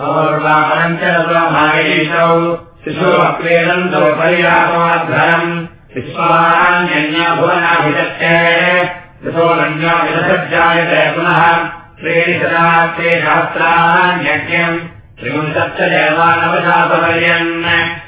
और्वापरञ्चरसमागीतौ शिशुरक्रीडन्तौ पर्यापमाद्धरम् विश्वान्यन्याभुवनाभिषक्ते। शिशोरन्याविदसज्जायते पुनः। शास्त्रान्यज्ञम् त्रिंशच्च देवानवशापपर्यन्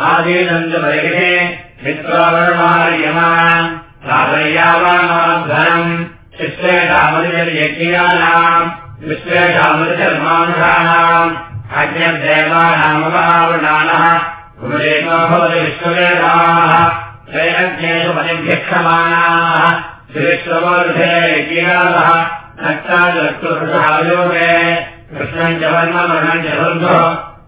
आदीनन्दपरिभिः मित्रावर्मार्यमान् साधय्यावानाद्धनम् शिष्येषामतिजर्यज्ञानाम् विश्वेषामतिशर्मानुषाणाम् अज्ञदेवानामवहावृणानः पुनरेको भवति विश्ववेदाः त्रयज्ञेषु परिभ्यक्षमाणाः श्रीश्वमोर्धेयज्ञानः नक्ताजक्तुषायोगे कृष्णम् च वर्णमरणम् च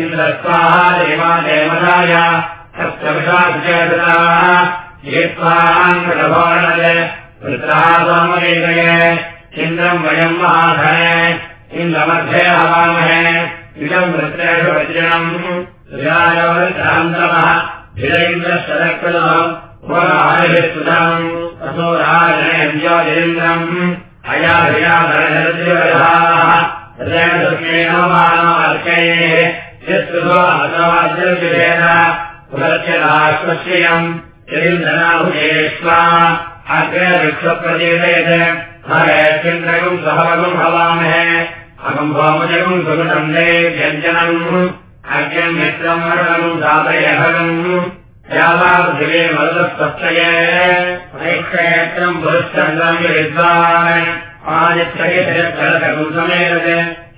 इन्द्रस्वाहा देवा देवताय तस्य विषाचेतनाः येत्वाङ्गभोणय वृत्राः सोमवेदये इन्द्रम् वयम् महाधने इन्द्रमध्ये हवामहे इदम् वृत्रेषु वज्रणम्। श्रियायोरितान्तमः धिरैन्द्रशरकृतम् पुनराहिस्तुतम् असो राजनेन्द्रम् अयाभियाधरजरद्रिवधाः हृदयसुखेनोमानोऽर्कये यत्कृतो अथवाद्रविभेद पुनश्चराश्वश्रियम् चरिन्दनाभुजेष्वा अग्रे वृक्षप्रदीपयत् हरेन्द्रगम् सहवगम् भवामहे। अहम् भौमजगम् सुगतम् दे व्यञ्जनम्। अग्यम् मित्रम् पुरुश्चन्द्रम् विद्वान् आदित्यगम्